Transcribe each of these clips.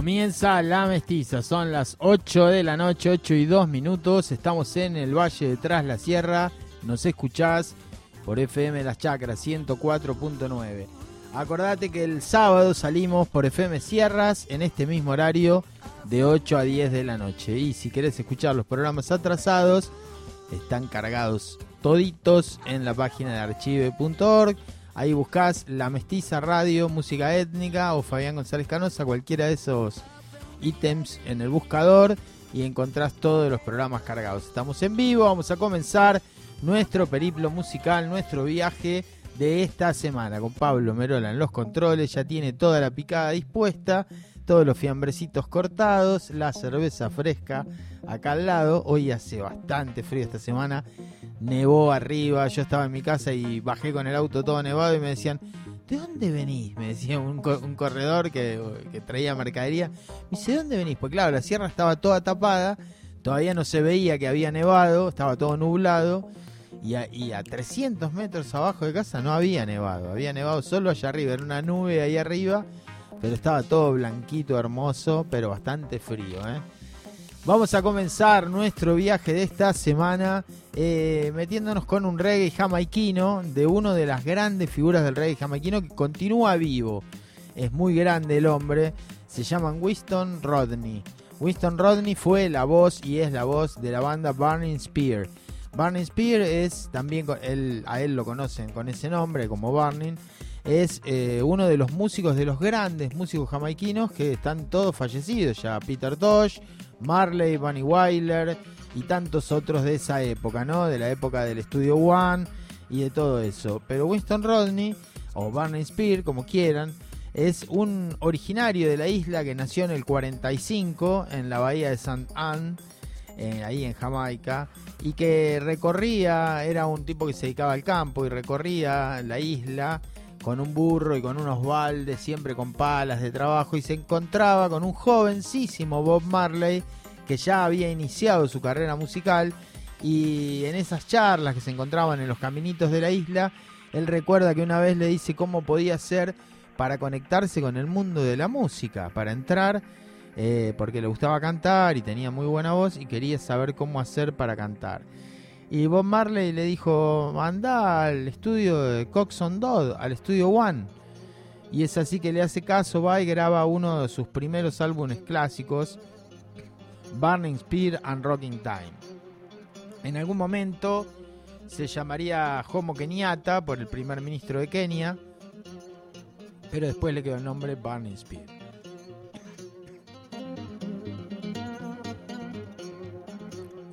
Comienza la mestiza, son las 8 de la noche, 8 y 2 minutos, estamos en el Valle de Tras la Sierra, nos escuchás por FM Las Chacras 104.9. Acordate que el sábado salimos por FM Sierras en este mismo horario de 8 a 10 de la noche. Y si querés escuchar los programas atrasados, están cargados toditos en la página de archive.org. Ahí buscás La Mestiza Radio, Música Étnica o Fabián González Canosa, cualquiera de esos ítems en el buscador y encontrás todos los programas cargados. Estamos en vivo, vamos a comenzar nuestro periplo musical, nuestro viaje de esta semana con Pablo Merola en los controles, ya tiene toda la picada dispuesta, todos los fiambrecitos cortados, la cerveza fresca acá al lado, hoy hace bastante frío esta semana, nevó arriba, yo estaba en mi casa y bajé con el auto todo nevado y me decían, ¿de dónde venís? Me decía un, corredor que, traía mercadería, me dice, ¿de dónde venís? Pues claro, la sierra estaba toda tapada, todavía no se veía que había nevado, estaba todo nublado. Y a, 300 metros abajo de casa no había nevado, había nevado solo allá arriba, era una nube ahí arriba, pero estaba todo blanquito, hermoso, pero bastante frío. ¿eh? Vamos a comenzar nuestro viaje de esta semana eh, metiéndonos con un reggae jamaiquino de una de las grandes figuras del reggae jamaiquino que continúa vivo. Es muy grande el hombre, se llama Winston Rodney. Winston Rodney fue la voz y es la voz de la banda Burning Spear Burning Spear es también, a él lo conocen con ese nombre, como Burning. Es eh, uno de los músicos, de los grandes músicos jamaiquinos que están todos fallecidos ya. Peter Tosh, Marley, Bunny Wyler y tantos otros de esa época, ¿no? De la época del Studio One y de todo eso. Pero Winston Rodney, o Burning Spear, como quieran, es un originario de la isla que nació en el 45 en la bahía de St. Anne eh, ahí en Jamaica, y que recorría, era un tipo que se dedicaba al campo y recorría la isla con un burro y con unos baldes, siempre con palas de trabajo, y se encontraba con un jovencísimo Bob Marley que ya había iniciado su carrera musical y en esas charlas que se encontraban en los caminitos de la isla, él recuerda que una vez le dice cómo podía ser para conectarse con el mundo de la música, para entrar eh, porque le gustaba cantar y tenía muy buena voz y quería saber cómo hacer para cantar. Y Bob Marley le dijo, anda al estudio de Coxon Dodd, al estudio One. Y es así que le hace caso, va y graba uno de sus primeros álbumes clásicos, Burning Spear and Rocking Time. En algún momento se llamaría Jomo Kenyatta por el primer ministro de Kenia, pero después le quedó el nombre Burning Spear.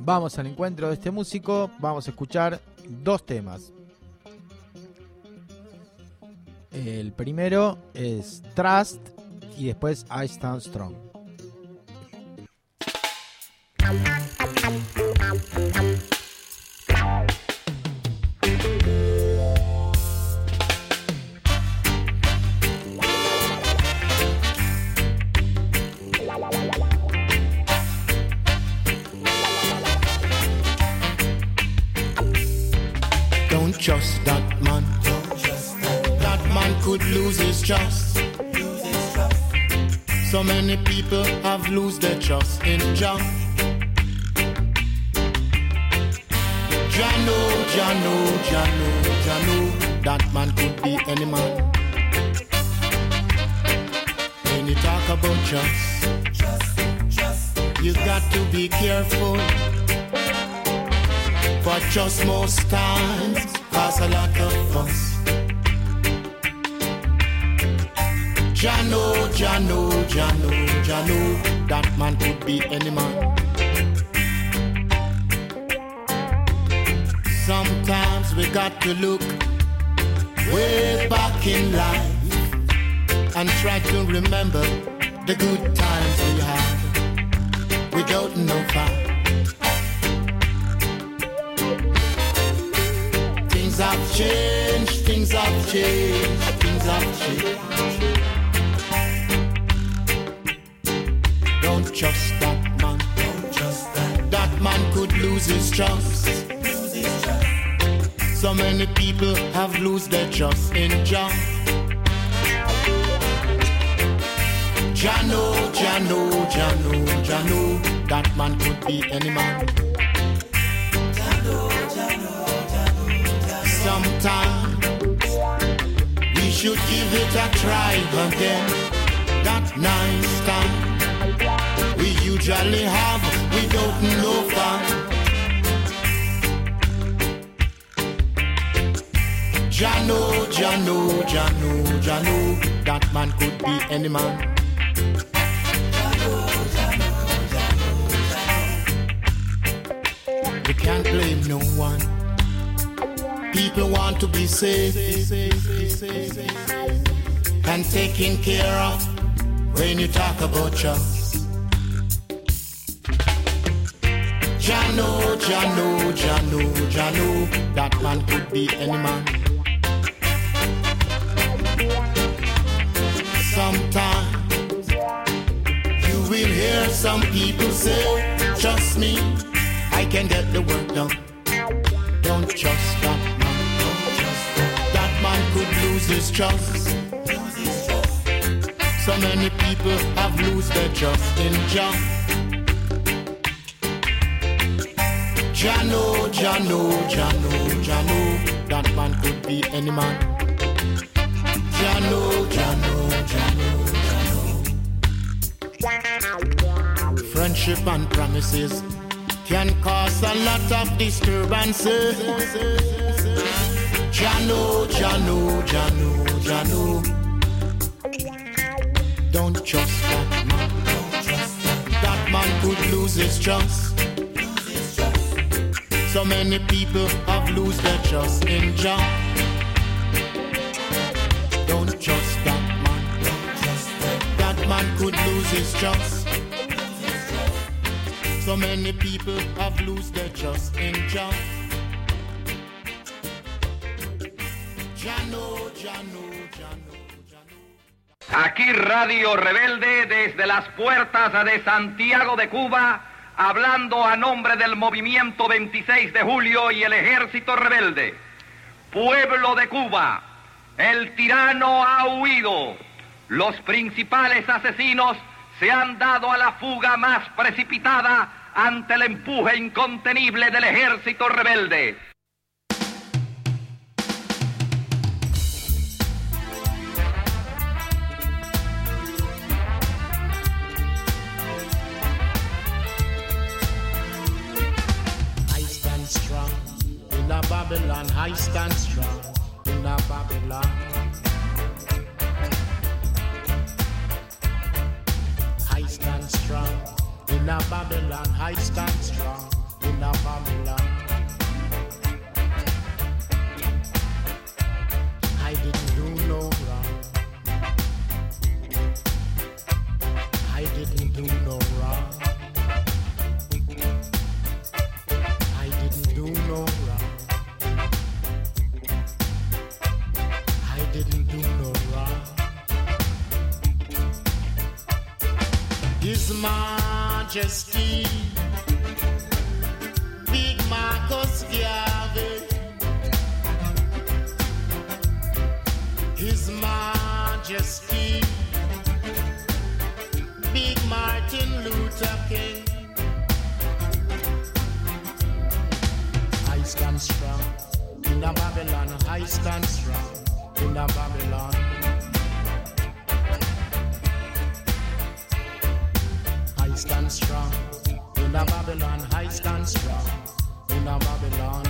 Vamos al encuentro de este músico, vamos a escuchar dos temas. El primero es Trust y después I Stand Strong. trust that man. Don't trust that, that man could lose his trust. So many people have lost their trust in John. Jano, Jano, Jano, Jano, that man could be any man. When you talk about trust, you got to be careful. But just most times cause a lot of fuss. Jano, Jano, Jano, Jano, that man could be any man. Sometimes we got to look way back in life and try to remember the good times we had without no fight. Things have changed, things have changed, things have changed. trust that man. Don't trust that. That man could lose his trust. So many people have lost their trust in Jah. Jano, Jano, Jano, Jano, that man could be any man. Sometimes we should give it a try again. That nice time we usually have without no fun. Jano, Jano, Jano, Jano, that man could be any man. We can't blame no one. People want to be safe and taken care of when you talk about trust. Jano, Jano, Jano, Jano, that man could be any man. Sometimes you will hear some people say, Trust me, I can get the work done. Could lose his trust. So many people have lost their trust in Jah. Jano, Jano, Jano, Jano, that man could be any man. Jano, Jano, Jano, Jano. Friendship and promises can cause a lot of disturbances. Jano, Jano, Jano, Jano. Don't trust that man. That man could lose his trust. So many people have lost their trust in Jah. Don't trust that man. That man could lose his trust. So many people have lost their trust in Jah. Aquí Radio Rebelde desde las puertas de Santiago de Cuba, hablando a nombre del movimiento 26 de julio y el ejército rebelde. Pueblo de Cuba, el tirano ha huido. Los principales asesinos se han dado a la fuga más precipitada ante el empuje incontenible del ejército rebelde. Babylon. I stand strong in a Babylon. I stand strong in a Babylon. I stand strong in a Babylon. I didn't do no wrong. I didn't do no wrong. His Majesty, Big Marcus Garvey. His Majesty, Big Martin Luther King. I stand strong in the Babylon. I stand strong in the Babylon. Stand strong in the Babylon. I stand strong in the Babylon.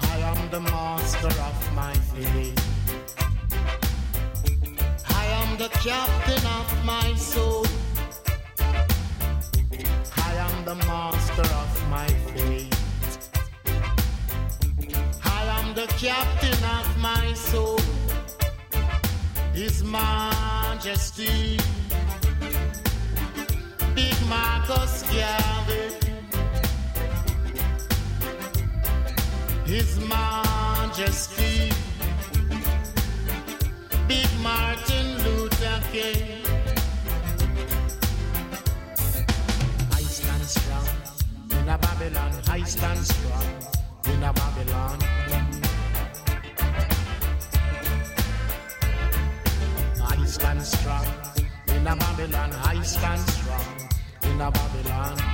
I am the master of my fate. I am the captain of my soul. I am the master of my fate. I am the captain of my soul. His Majesty, Big Marcus Garvey. His Majesty, Big Martin Luther King. I stand strong in a Babylon. I stand strong in a Babylon. Stand strong. In a Babylon, I stand strong. In a Babylon.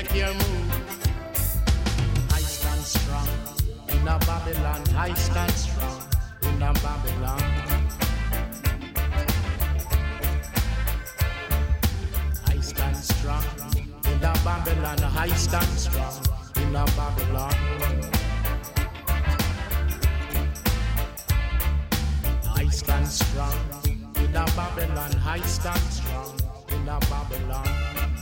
Check your move. I stand strong in a Babylon. I stand strong in a Babylon. I stand strong in a Babylon. I stand strong in a Babylon. I stand strong. In a Babylon, I stand strong. In a Babylon.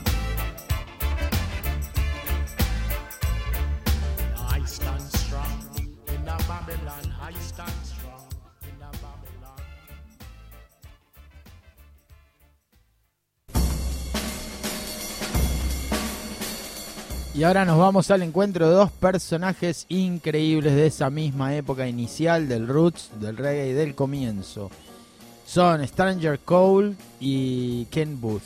Y ahora nos vamos al encuentro de dos personajes increíbles de esa misma época inicial del roots, del reggae y del comienzo. Son Stranger Cole y Ken Booth.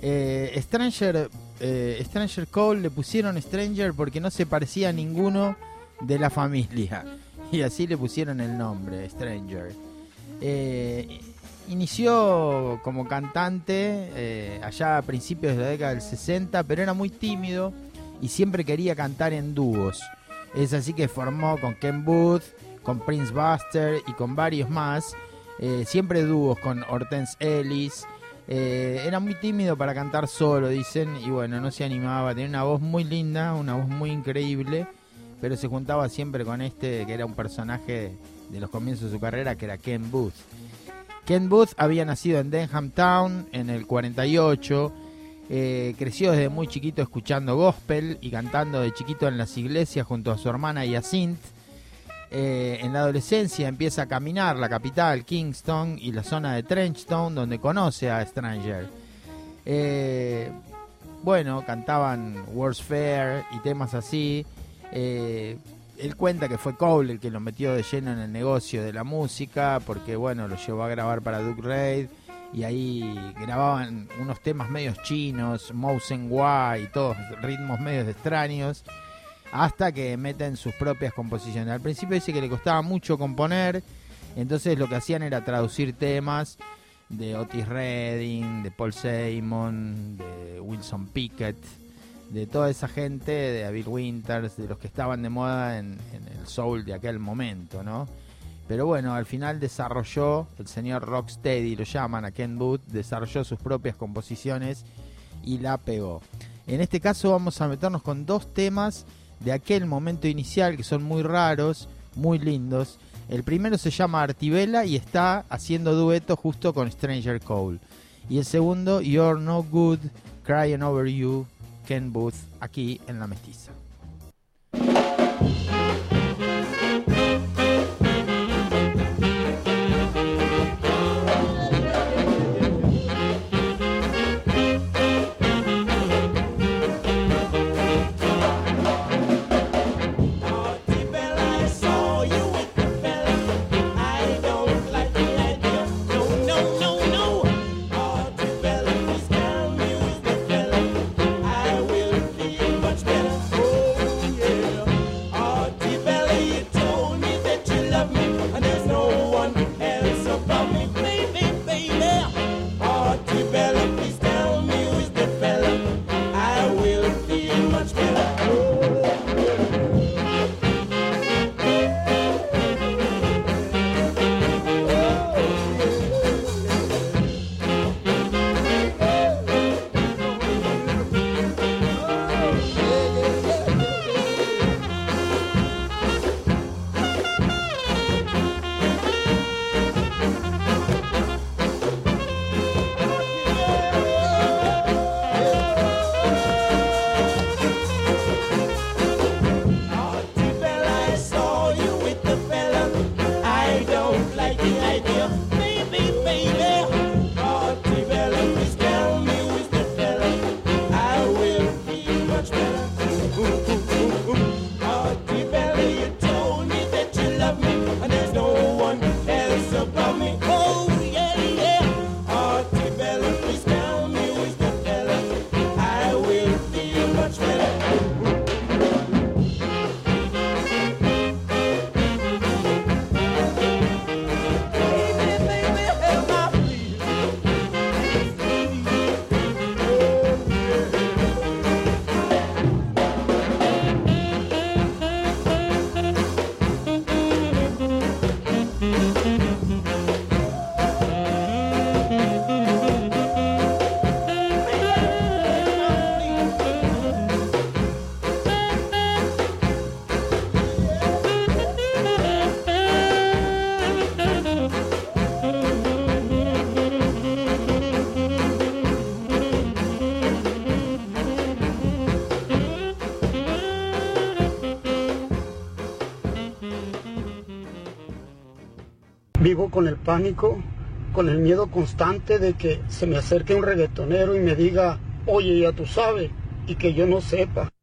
Eh, Stranger, eh, Stranger Cole le pusieron Stranger porque no se parecía a ninguno de la familia. Y así le pusieron el nombre, Stranger. Eh, inició como cantante allá a principios de la década del 60, pero era muy tímido y siempre quería cantar en dúos. Es así que formó con Ken Booth, con Prince Buster y con varios más, eh, siempre dúos con Hortense Ellis. Eh, era muy tímido para cantar solo, dicen, y bueno, no se animaba. Tenía una voz muy linda, una voz muy increíble, pero se juntaba siempre con este, que era un personaje de los comienzos de su carrera, que era Ken Booth. Ken Booth había nacido en Denham Town en el 48 eh, creció desde muy chiquito escuchando gospel y cantando de chiquito en las iglesias junto a su hermana Yacint. Eh, en la adolescencia empieza a caminar la capital, Kingston, y la zona de Trenchtown, donde conoce a Stranger. Eh, bueno, cantaban World's Fair y temas así. él cuenta que fue Cole el que lo metió de lleno en el negocio de la música, porque bueno, lo llevó a grabar para Duke Reid y ahí grababan unos temas medios chinos, Mousen y todos ritmos medios extraños, hasta que meten sus propias composiciones. Al principio dice que le costaba mucho componer, entonces lo que hacían era traducir temas de Otis Redding, de Paul Simon, de Wilson Pickett, de toda esa gente, de Bill Winters, de los que estaban de moda en, en el soul de aquel momento, ¿no? Pero bueno, al final desarrolló, el señor Rocksteady lo llaman a Ken Booth, desarrolló sus propias composiciones y la pegó. En este caso vamos a meternos con dos temas de aquel momento inicial que son muy raros, muy lindos. El primero se llama Artivela y está haciendo dueto justo con Stranger Cole. Y el segundo, You're No Good, Crying Over You, Ken Booth, aquí en La Mestiza. Vivo con el pánico, con el miedo constante de que se me acerque un reggaetonero y me diga, oye, ya tú sabes, y que yo no sepa.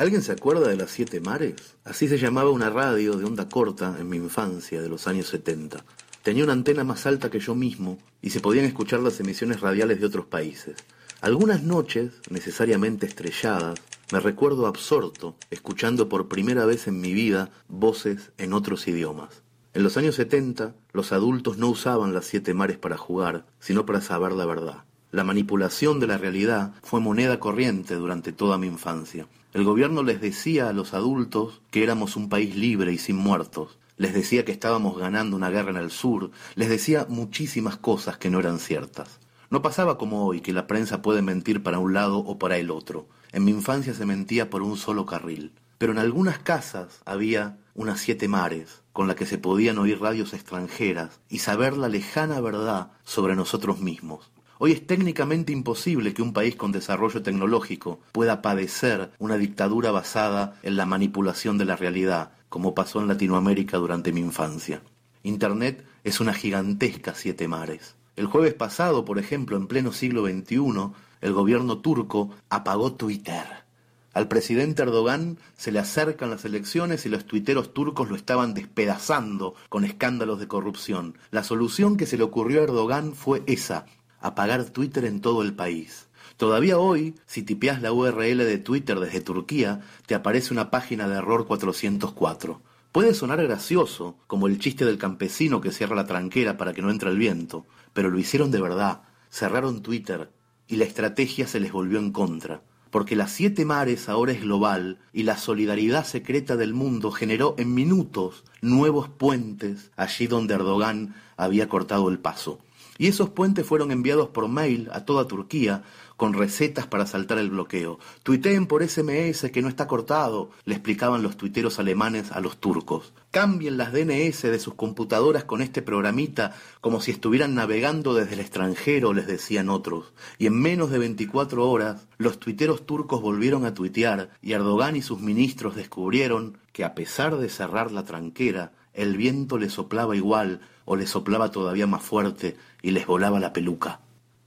¿Alguien se acuerda de las Siete Mares? Así se llamaba una radio de onda corta en mi infancia de los años 70. Tenía una antena más alta que yo mismo y se podían escuchar las emisiones radiales de otros países. Algunas noches, necesariamente estrelladas, me recuerdo absorto, escuchando por primera vez en mi vida voces en otros idiomas. En los años 70, los adultos no usaban las siete mares para jugar, sino para saber la verdad. La manipulación de la realidad fue moneda corriente durante toda mi infancia. El gobierno les decía a los adultos que éramos un país libre y sin muertos. Les decía que estábamos ganando una guerra en el sur. Les decía muchísimas cosas que no eran ciertas. No pasaba como hoy, que la prensa puede mentir para un lado o para el otro. En mi infancia se mentía por un solo carril. Pero en algunas casas había unas siete mares, con la que se podían oír radios extranjeras y saber la lejana verdad sobre nosotros mismos. Hoy es técnicamente imposible que un país con desarrollo tecnológico pueda padecer una dictadura basada en la manipulación de la realidad, como pasó en Latinoamérica durante mi infancia. Internet es una gigantesca siete mares. El jueves pasado, por ejemplo, en pleno siglo XXI, el gobierno turco apagó Twitter. Al presidente Erdogan se le acercan las elecciones y los tuiteros turcos lo estaban despedazando con escándalos de corrupción. La solución que se le ocurrió a Erdogan fue esa, apagar Twitter en todo el país. Todavía hoy, si tipeas la URL de Twitter desde Turquía, te aparece una página de error 404. Puede sonar gracioso, como el chiste del campesino que cierra la tranquera para que no entre el viento, pero lo hicieron de verdad. Cerraron Twitter y la estrategia se les volvió en contra porque las siete mares ahora es global y la solidaridad secreta del mundo generó en minutos nuevos puentes allí donde Erdogan había cortado el paso. Y esos puentes fueron enviados por mail a toda Turquía con recetas para saltar el bloqueo. Tuiteen por SMS que no está cortado, le explicaban los tuiteros alemanes a los turcos. Cambien las DNS de sus computadoras con este programita como si estuvieran navegando desde el extranjero, les decían otros. Y en menos de 24 horas, los tuiteros turcos volvieron a tuitear y Erdogan y sus ministros descubrieron que a pesar de cerrar la tranquera, el viento les soplaba igual o les soplaba todavía más fuerte y les volaba la peluca.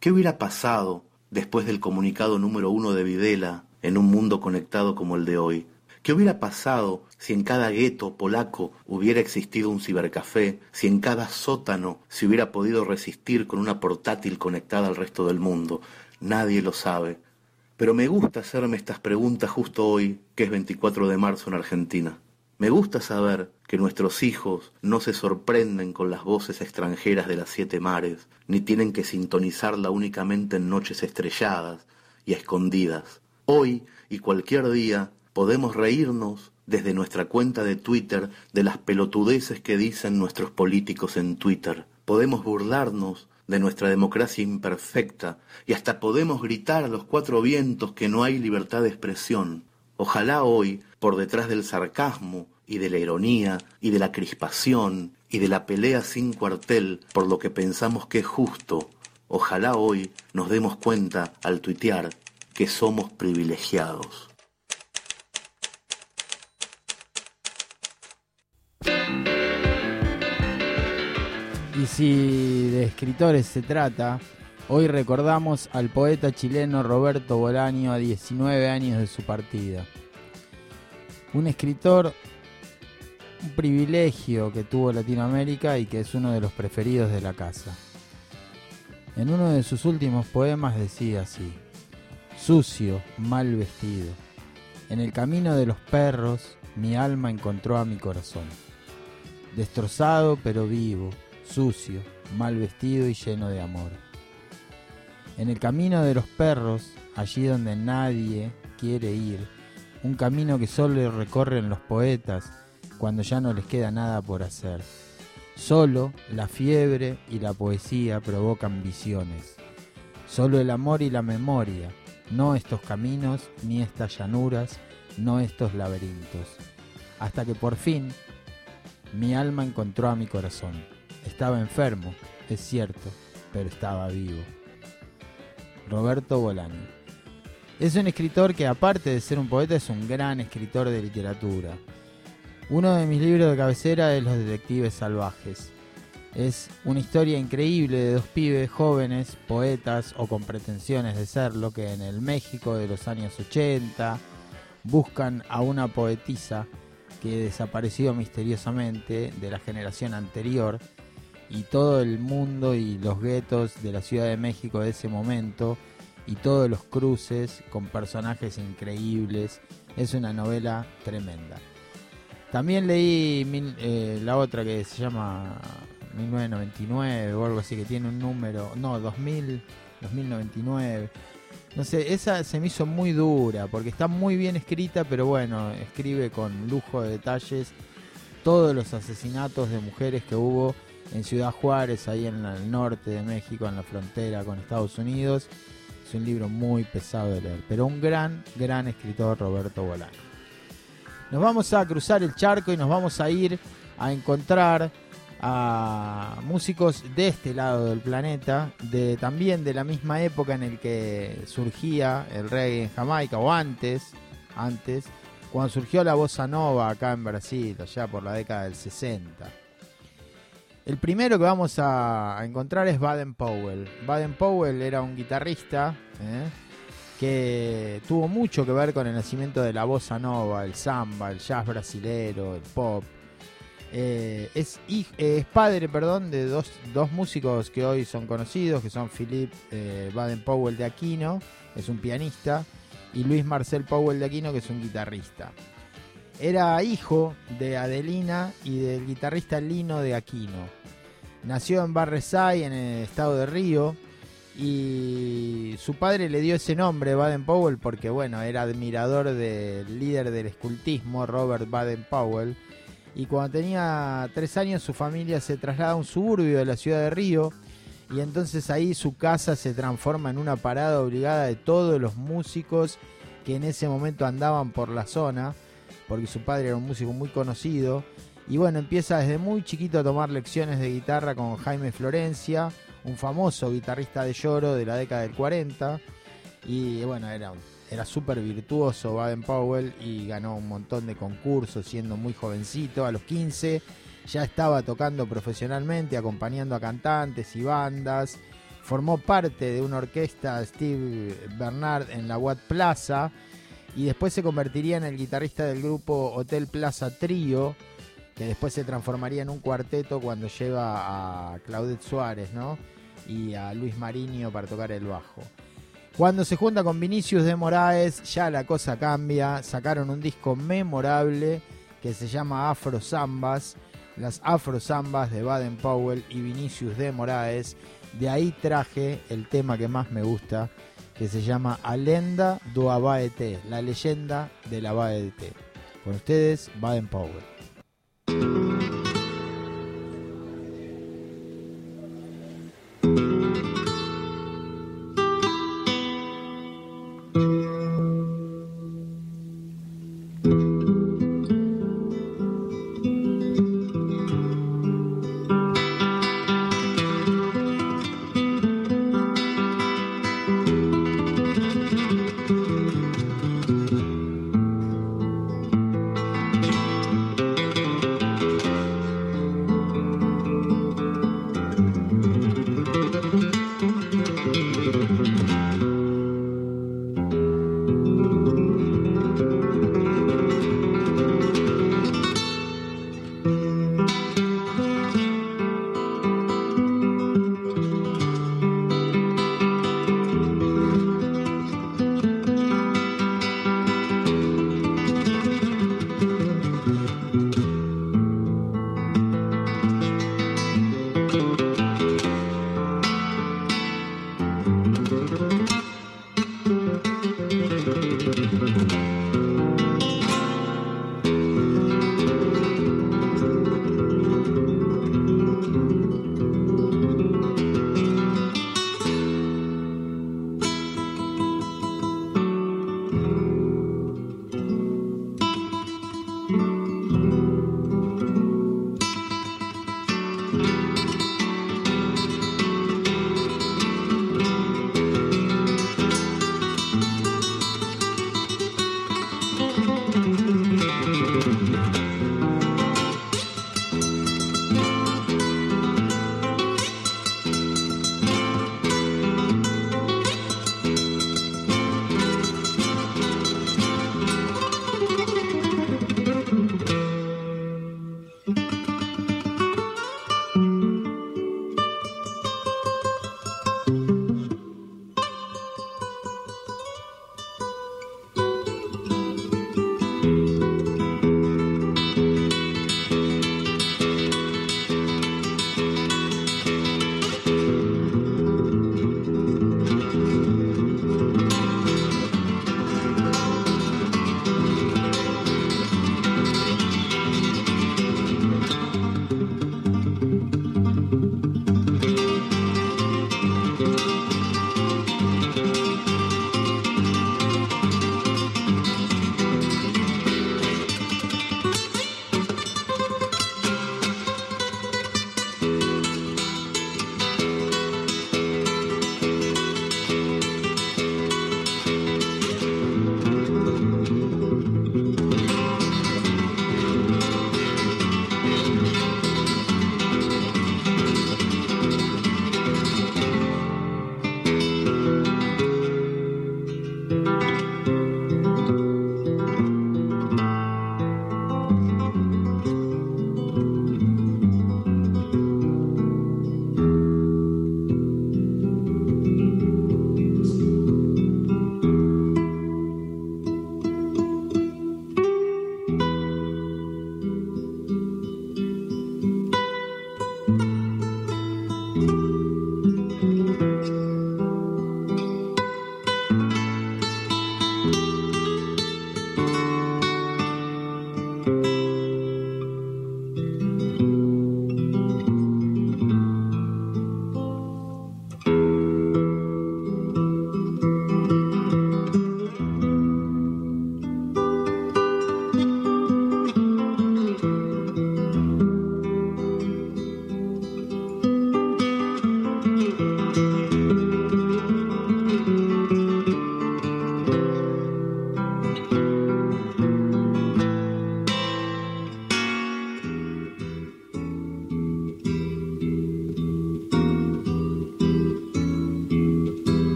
¿Qué hubiera pasado después del comunicado número uno de Videla en un mundo conectado como el de hoy. ¿Qué hubiera pasado si en cada gueto polaco hubiera existido un cibercafé, si en cada sótano se hubiera podido resistir con una portátil conectada al resto del mundo? Nadie lo sabe. Pero me gusta hacerme estas preguntas justo hoy, que es 24 de marzo en Argentina. Me gusta saber que nuestros hijos no se sorprenden con las voces extranjeras de las siete mares, ni tienen que sintonizarla únicamente en noches estrelladas y escondidas. Hoy y cualquier día podemos reírnos desde nuestra cuenta de Twitter de las pelotudeces que dicen nuestros políticos en Twitter. Podemos burlarnos de nuestra democracia imperfecta y hasta podemos gritar a los cuatro vientos que no hay libertad de expresión. Ojalá hoy, por detrás del sarcasmo y de la ironía y de la crispación y de la pelea sin cuartel por lo que pensamos que es justo, ojalá hoy nos demos cuenta al tuitear que somos privilegiados. Y si de escritores se trata, hoy recordamos al poeta chileno Roberto Bolaño a 19 años de su partida. Un escritor, un privilegio que tuvo Latinoamérica y que es uno de los preferidos de la casa. En uno de sus últimos poemas decía así, sucio, mal vestido, en el camino de los perros mi alma encontró a mi corazón, destrozado pero vivo, sucio, mal vestido y lleno de amor. En el camino de los perros, allí donde nadie quiere ir, un camino que solo recorren los poetas cuando ya no les queda nada por hacer. Solo la fiebre y la poesía provocan visiones. Solo el amor y la memoria, no estos caminos ni estas llanuras, no estos laberintos. Hasta que por fin mi alma encontró a mi corazón. Estaba enfermo, es cierto, pero estaba vivo. Roberto Bolaño. Es un escritor que aparte de ser un poeta es un gran escritor de literatura. Uno de mis libros de cabecera es Los Detectives Salvajes. Es una historia increíble de dos pibes jóvenes, poetas o con pretensiones de serlo, que en el México de los años 80 buscan a una poetisa que desapareció misteriosamente de la generación anterior y todo el mundo y los guetos de la Ciudad de México de ese momento y todos los cruces con personajes increíbles. Es una novela tremenda. También leí mil- eh, la otra que se llama 1999 o algo así, que tiene un número, no, 2000, 2099. No sé, esa se me hizo muy dura porque está muy bien escrita, pero bueno, escribe con lujo de detalles todos los asesinatos de mujeres que hubo en Ciudad Juárez, ahí en el norte de México, en la frontera con Estados Unidos. Es un libro muy pesado de leer, pero un gran, gran escritor Roberto Bolaño. Nos vamos a cruzar el charco y nos vamos a ir a encontrar a músicos de este lado del planeta, de también de la misma época en el que surgía el reggae en Jamaica o antes, antes, cuando surgió la bossa nova acá en Brasil, allá por la década del 60. El primero que vamos a, encontrar es Baden Powell. Baden Powell era un guitarrista ¿eh? que tuvo mucho que ver con el nacimiento de la bossa nova, el samba, el jazz brasilero, el pop. Eh, eh, es padre perdón, de dos, dos músicos que hoy son conocidos, que son Philip Baden Powell de Aquino, es un pianista, y Luis Marcel Powell de Aquino, que es un guitarrista. Era hijo de Adelina y del guitarrista Lino de Aquino. Nació en Barresay, en el estado de Río, y su padre le dio ese nombre, Baden Powell, porque bueno, era admirador del líder del escultismo, Robert Baden Powell. Y cuando tenía tres años su familia se traslada a un suburbio de la ciudad de Río y entonces ahí su casa se transforma en una parada obligada de todos los músicos que en ese momento andaban por la zona, porque su padre era un músico muy conocido. Y bueno, empieza desde muy chiquito a tomar lecciones de guitarra con Jaime Florencia, un famoso guitarrista de lloro de la década del 40. Y bueno, era, era súper virtuoso Baden Powell y ganó un montón de concursos siendo muy jovencito. A los 15 ya estaba tocando profesionalmente, acompañando a cantantes y bandas. Formó parte de una orquesta Steve Bernard en la Watt Plaza y después se convertiría en el guitarrista del grupo Hotel Plaza Trío, que después se transformaría en un cuarteto cuando lleva a Claudette Suárez, ¿no? Y a Luis Mariño para tocar el bajo. Cuando se junta con Vinicius de Moraes, ya la cosa cambia. Sacaron un disco memorable que se llama Afro Zambas, las Afro Zambas de Baden Powell y Vinicius de Moraes. De ahí traje el tema que más me gusta, que se llama Alenda do Abaete, la leyenda del Abaete. Con ustedes, Baden Powell.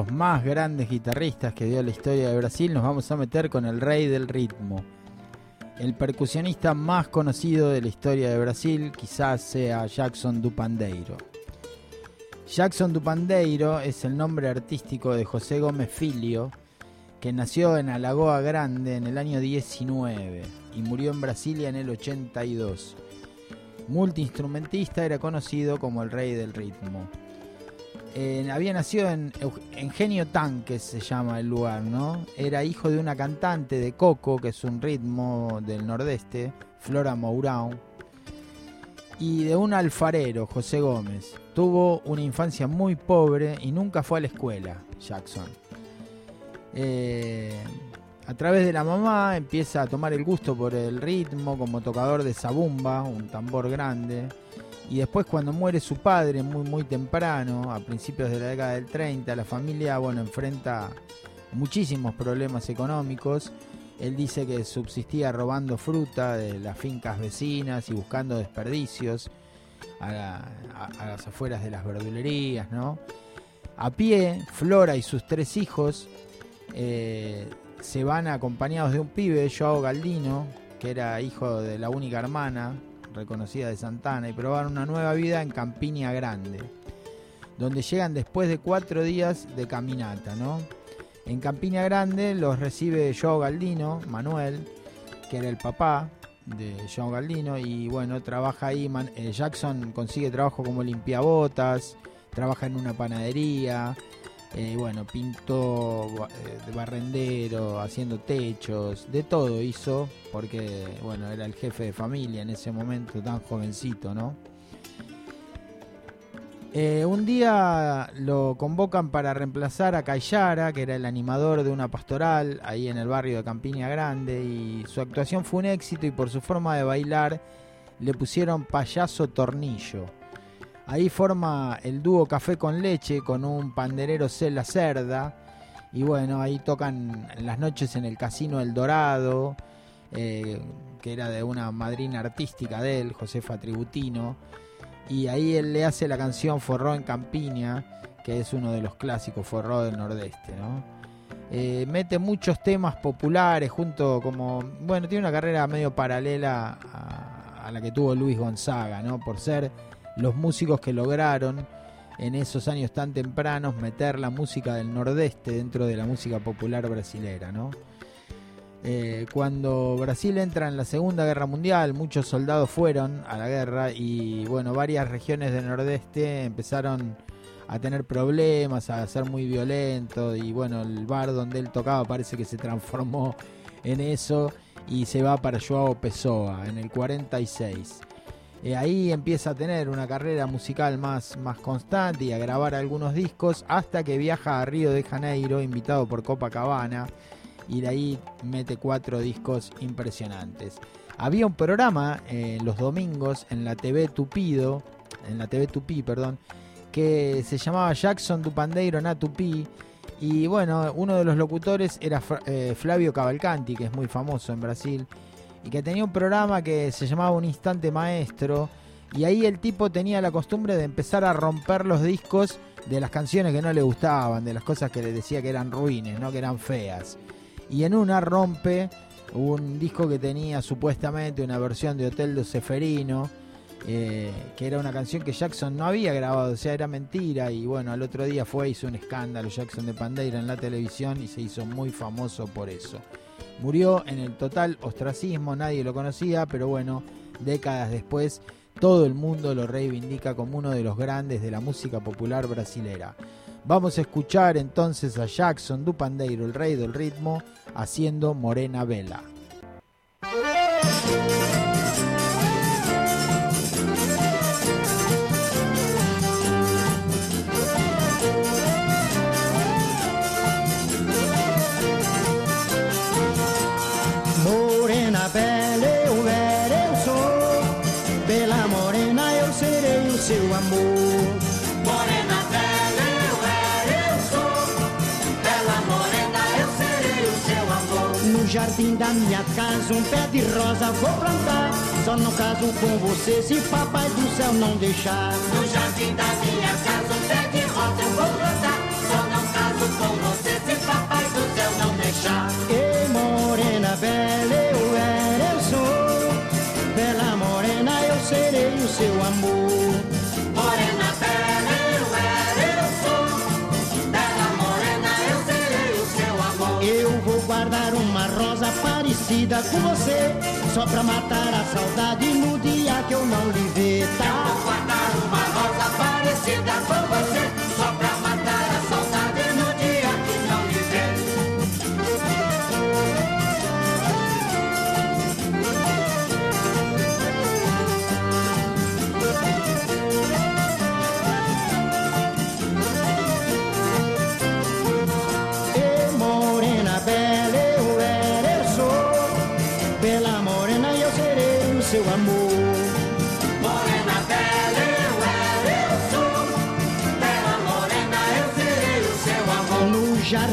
Los más grandes guitarristas que dio la historia de Brasil, nos vamos a meter con el rey del ritmo. El percusionista más conocido de la historia de Brasil quizás sea Jackson do Pandeiro. Jackson do Pandeiro es el nombre artístico de José Gómez Filio, que nació en Alagoa Grande en el año 19 y murió en Brasilia en el 82. Multiinstrumentista, era conocido como el rey del ritmo. Eh, había nacido en Eu- Eugenio Tanques, se llama el lugar, ¿no? Era hijo de una cantante de coco, que es un ritmo del nordeste, Flora Mourão, y de un alfarero, José Gómez. Tuvo una infancia muy pobre y nunca fue a la escuela, Jackson. Eh, a través de la mamá empieza a tomar el gusto por el ritmo como tocador de zabumba, un tambor grande. Y después cuando muere su padre muy muy temprano, a principios de la década del 30, la familia bueno, enfrenta muchísimos problemas económicos. Él dice que subsistía robando fruta de las fincas vecinas y buscando desperdicios a, la- a- a las afueras de las verdulerías, ¿no? A pie, Flora y sus tres hijos eh, se van acompañados de un pibe, Joao Galdino, que era hijo de la única hermana reconocida de Santana, y probar una nueva vida en Campiña Grande, donde llegan después de cuatro días de caminata, ¿no? En Campiña Grande los recibe Joao Galdino, Manuel, que era el papá de Joao Galdino, y bueno, trabaja ahí, eh, Jackson consigue trabajo como limpiabotas, trabaja en una panadería, eh, bueno, pintó eh, de barrendero, haciendo techos, de todo hizo, porque bueno, era el jefe de familia en ese momento tan jovencito, ¿no? Eh, un día lo convocan para reemplazar a Cayara, que era el animador de una pastoral ahí en el barrio de Campiña Grande, y su actuación fue un éxito y por su forma de bailar le pusieron payaso tornillo. Ahí forma el dúo Café con Leche con un panderero Cela Cerda. Y bueno, ahí tocan las noches en el Casino El Dorado, eh, que era de una madrina artística de él, Josefa Tributino. Y ahí él le hace la canción Forró en Campiña, que es uno de los clásicos Forró del Nordeste, ¿no? Eh, mete muchos temas populares junto como... Bueno, tiene una carrera medio paralela a la que tuvo Luis Gonzaga, ¿no? Por ser los músicos que lograron en esos años tan tempranos meter la música del nordeste dentro de la música popular brasilera, ¿no? Eh, cuando Brasil entra en la Segunda Guerra Mundial, muchos soldados fueron a la guerra y bueno, varias regiones del nordeste empezaron a tener problemas, a ser muy violentos y bueno, el bar donde él tocaba parece que se transformó en eso y se va para Joao Pessoa en el 46. Eh, ahí empieza a tener una carrera musical más, más constante y a grabar algunos discos hasta que viaja a Río de Janeiro, invitado por Copacabana, y de ahí mete cuatro discos impresionantes. Había un programa eh, los domingos en la TV Tupido, en la TV Tupí, perdón, que se llamaba Jackson du Pandeiro na Tupí. Y bueno, uno de los locutores era eh, Flavio Cavalcanti, que es muy famoso en Brasil y que tenía un programa que se llamaba Un Instante Maestro. Y ahí el tipo tenía la costumbre de empezar a romper los discos de las canciones que no le gustaban, de las cosas que le decía que eran ruines, ¿no? que eran feas. Y en una rompe un disco que tenía supuestamente una versión de Hotel de Seferino, eh, que era una canción que Jackson no había grabado, o sea, era mentira. Y bueno, al otro día fue, hizo un escándalo Jackson de Pandeira en la televisión y se hizo muy famoso por eso. Murió en el total ostracismo, nadie lo conocía, pero bueno, décadas después todo el mundo lo reivindica como uno de los grandes de la música popular brasilera. Vamos a escuchar entonces a Jackson du Pandeiro, el rey del ritmo, haciendo Morena Vela. No jardim da minha casa, um pé de rosa vou plantar. Só não caso com você se papai do céu não deixar. No jardim da minha casa, um pé de rosa eu vou plantar. Parecida com você, só pra matar a saudade no dia que eu não lhe ver, tá? Eu vou guardar uma rosa parecida com você, só pra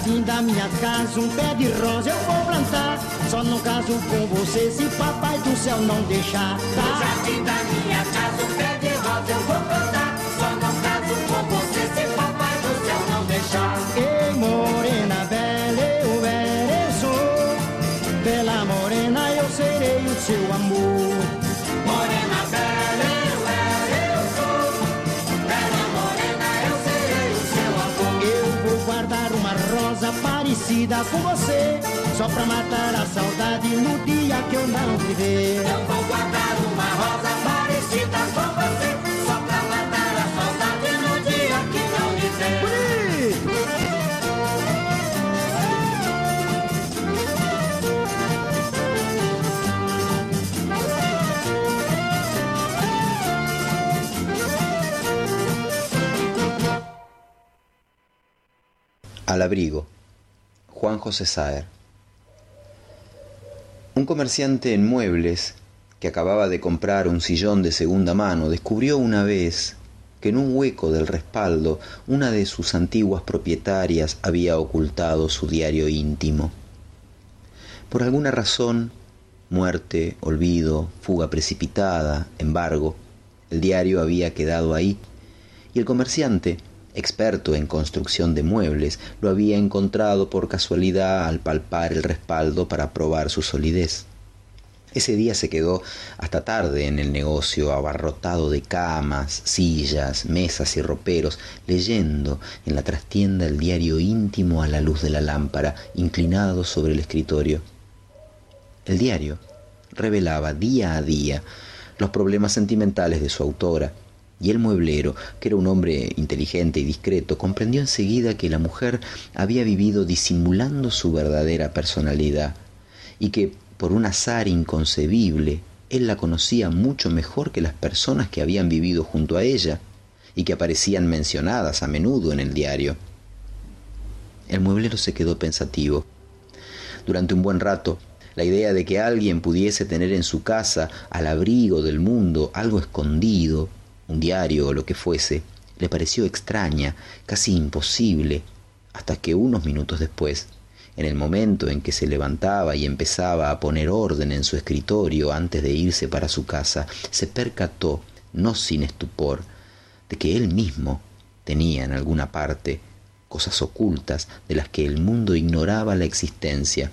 jardim da minha casa, um pé de rosa eu vou plantar. Só não caso com você se papai do céu não deixar, No tá? jardim da minha casa, um pé de rosa eu vou plantar. Só não caso com você se papai do céu não deixar. Ei, morena bela, eu era, eu sou. Pela morena eu serei o seu amor. Parecida com você, só pra matar a saudade no dia que eu não te ver. Eu vou guardar uma rosa parecida com você, só pra matar a saudade no dia que não lhe ver. Al abrigo. Juan José Saer. Un comerciante en muebles que acababa de comprar un sillón de segunda mano descubrió una vez que en un hueco del respaldo una de sus antiguas propietarias había ocultado su diario íntimo. Por alguna razón, muerte, olvido, fuga precipitada, embargo, el diario había quedado ahí y el comerciante, experto en construcción de muebles, lo había encontrado por casualidad al palpar el respaldo para probar su solidez. Ese día se quedó hasta tarde en el negocio, abarrotado de camas, sillas, mesas y roperos, leyendo en la trastienda el diario íntimo a la luz de la lámpara, inclinado sobre el escritorio. El diario revelaba día a día los problemas sentimentales de su autora, y el mueblero, que era un hombre inteligente y discreto, comprendió enseguida que la mujer había vivido disimulando su verdadera personalidad, y que, por un azar inconcebible, él la conocía mucho mejor que las personas que habían vivido junto a ella, y que aparecían mencionadas a menudo en el diario. El mueblero se quedó pensativo. Durante un buen rato, la idea de que alguien pudiese tener en su casa, al abrigo del mundo, algo escondido, un diario o lo que fuese, le pareció extraña, casi imposible, hasta que unos minutos después, en el momento en que se levantaba y empezaba a poner orden en su escritorio antes de irse para su casa, se percató, no sin estupor, de que él mismo tenía en alguna parte cosas ocultas de las que el mundo ignoraba la existencia.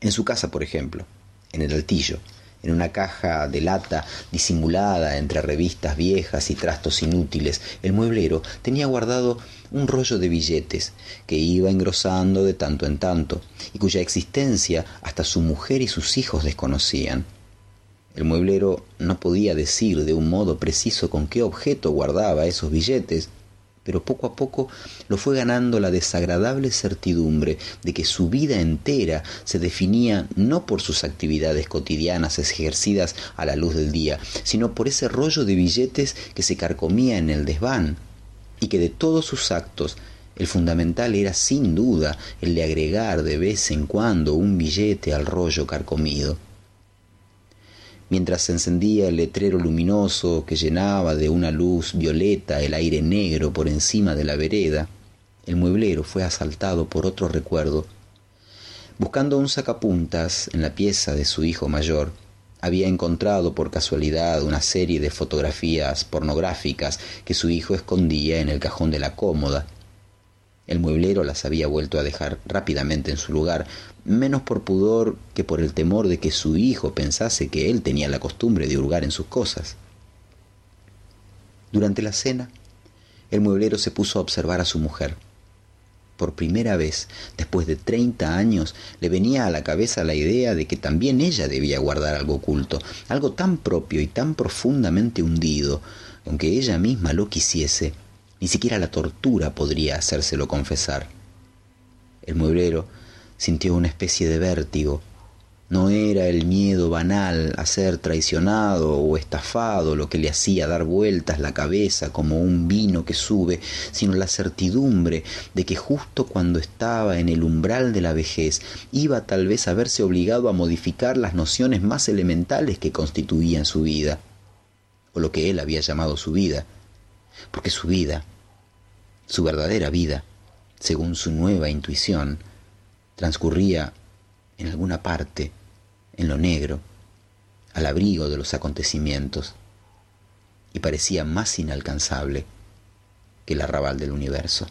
En su casa, por ejemplo, en el altillo, en una caja de lata disimulada entre revistas viejas y trastos inútiles, el mueblero tenía guardado un rollo de billetes que iba engrosando de tanto en tanto y cuya existencia hasta su mujer y sus hijos desconocían. El mueblero no podía decir de un modo preciso con qué objeto guardaba esos billetes, pero poco a poco lo fue ganando la desagradable certidumbre de que su vida entera se definía no por sus actividades cotidianas ejercidas a la luz del día, sino por ese rollo de billetes que se carcomía en el desván, y que de todos sus actos el fundamental era sin duda el de agregar de vez en cuando un billete al rollo carcomido mientras se encendía el letrero luminoso que llenaba de una luz violeta el aire negro por encima de la vereda, el mueblero fue asaltado por otro recuerdo. Buscando un sacapuntas en la pieza de su hijo mayor, había encontrado por casualidad una serie de fotografías pornográficas que su hijo escondía en el cajón de la cómoda. El mueblero las había vuelto a dejar rápidamente en su lugar, menos por pudor que por el temor de que su hijo pensase que él tenía la costumbre de hurgar en sus cosas. Durante la cena, el mueblero se puso a observar a su mujer. por primera vez, después de 30 años, le venía a la cabeza la idea de que también ella debía guardar algo oculto, algo tan propio y tan profundamente hundido, aunque ella misma lo quisiese, ni siquiera la tortura podría hacérselo confesar. El mueblero sintió una especie de vértigo, no era el miedo banal a ser traicionado o estafado lo que le hacía dar vueltas la cabeza como un vino que sube, sino la certidumbre de que justo cuando estaba en el umbral de la vejez iba tal vez a verse obligado a modificar las nociones más elementales que constituían su vida, o lo que él había llamado su vida, porque su vida, su verdadera vida, según su nueva intuición, transcurría en alguna parte en lo negro, al abrigo de los acontecimientos, y parecía más inalcanzable que el arrabal del universo.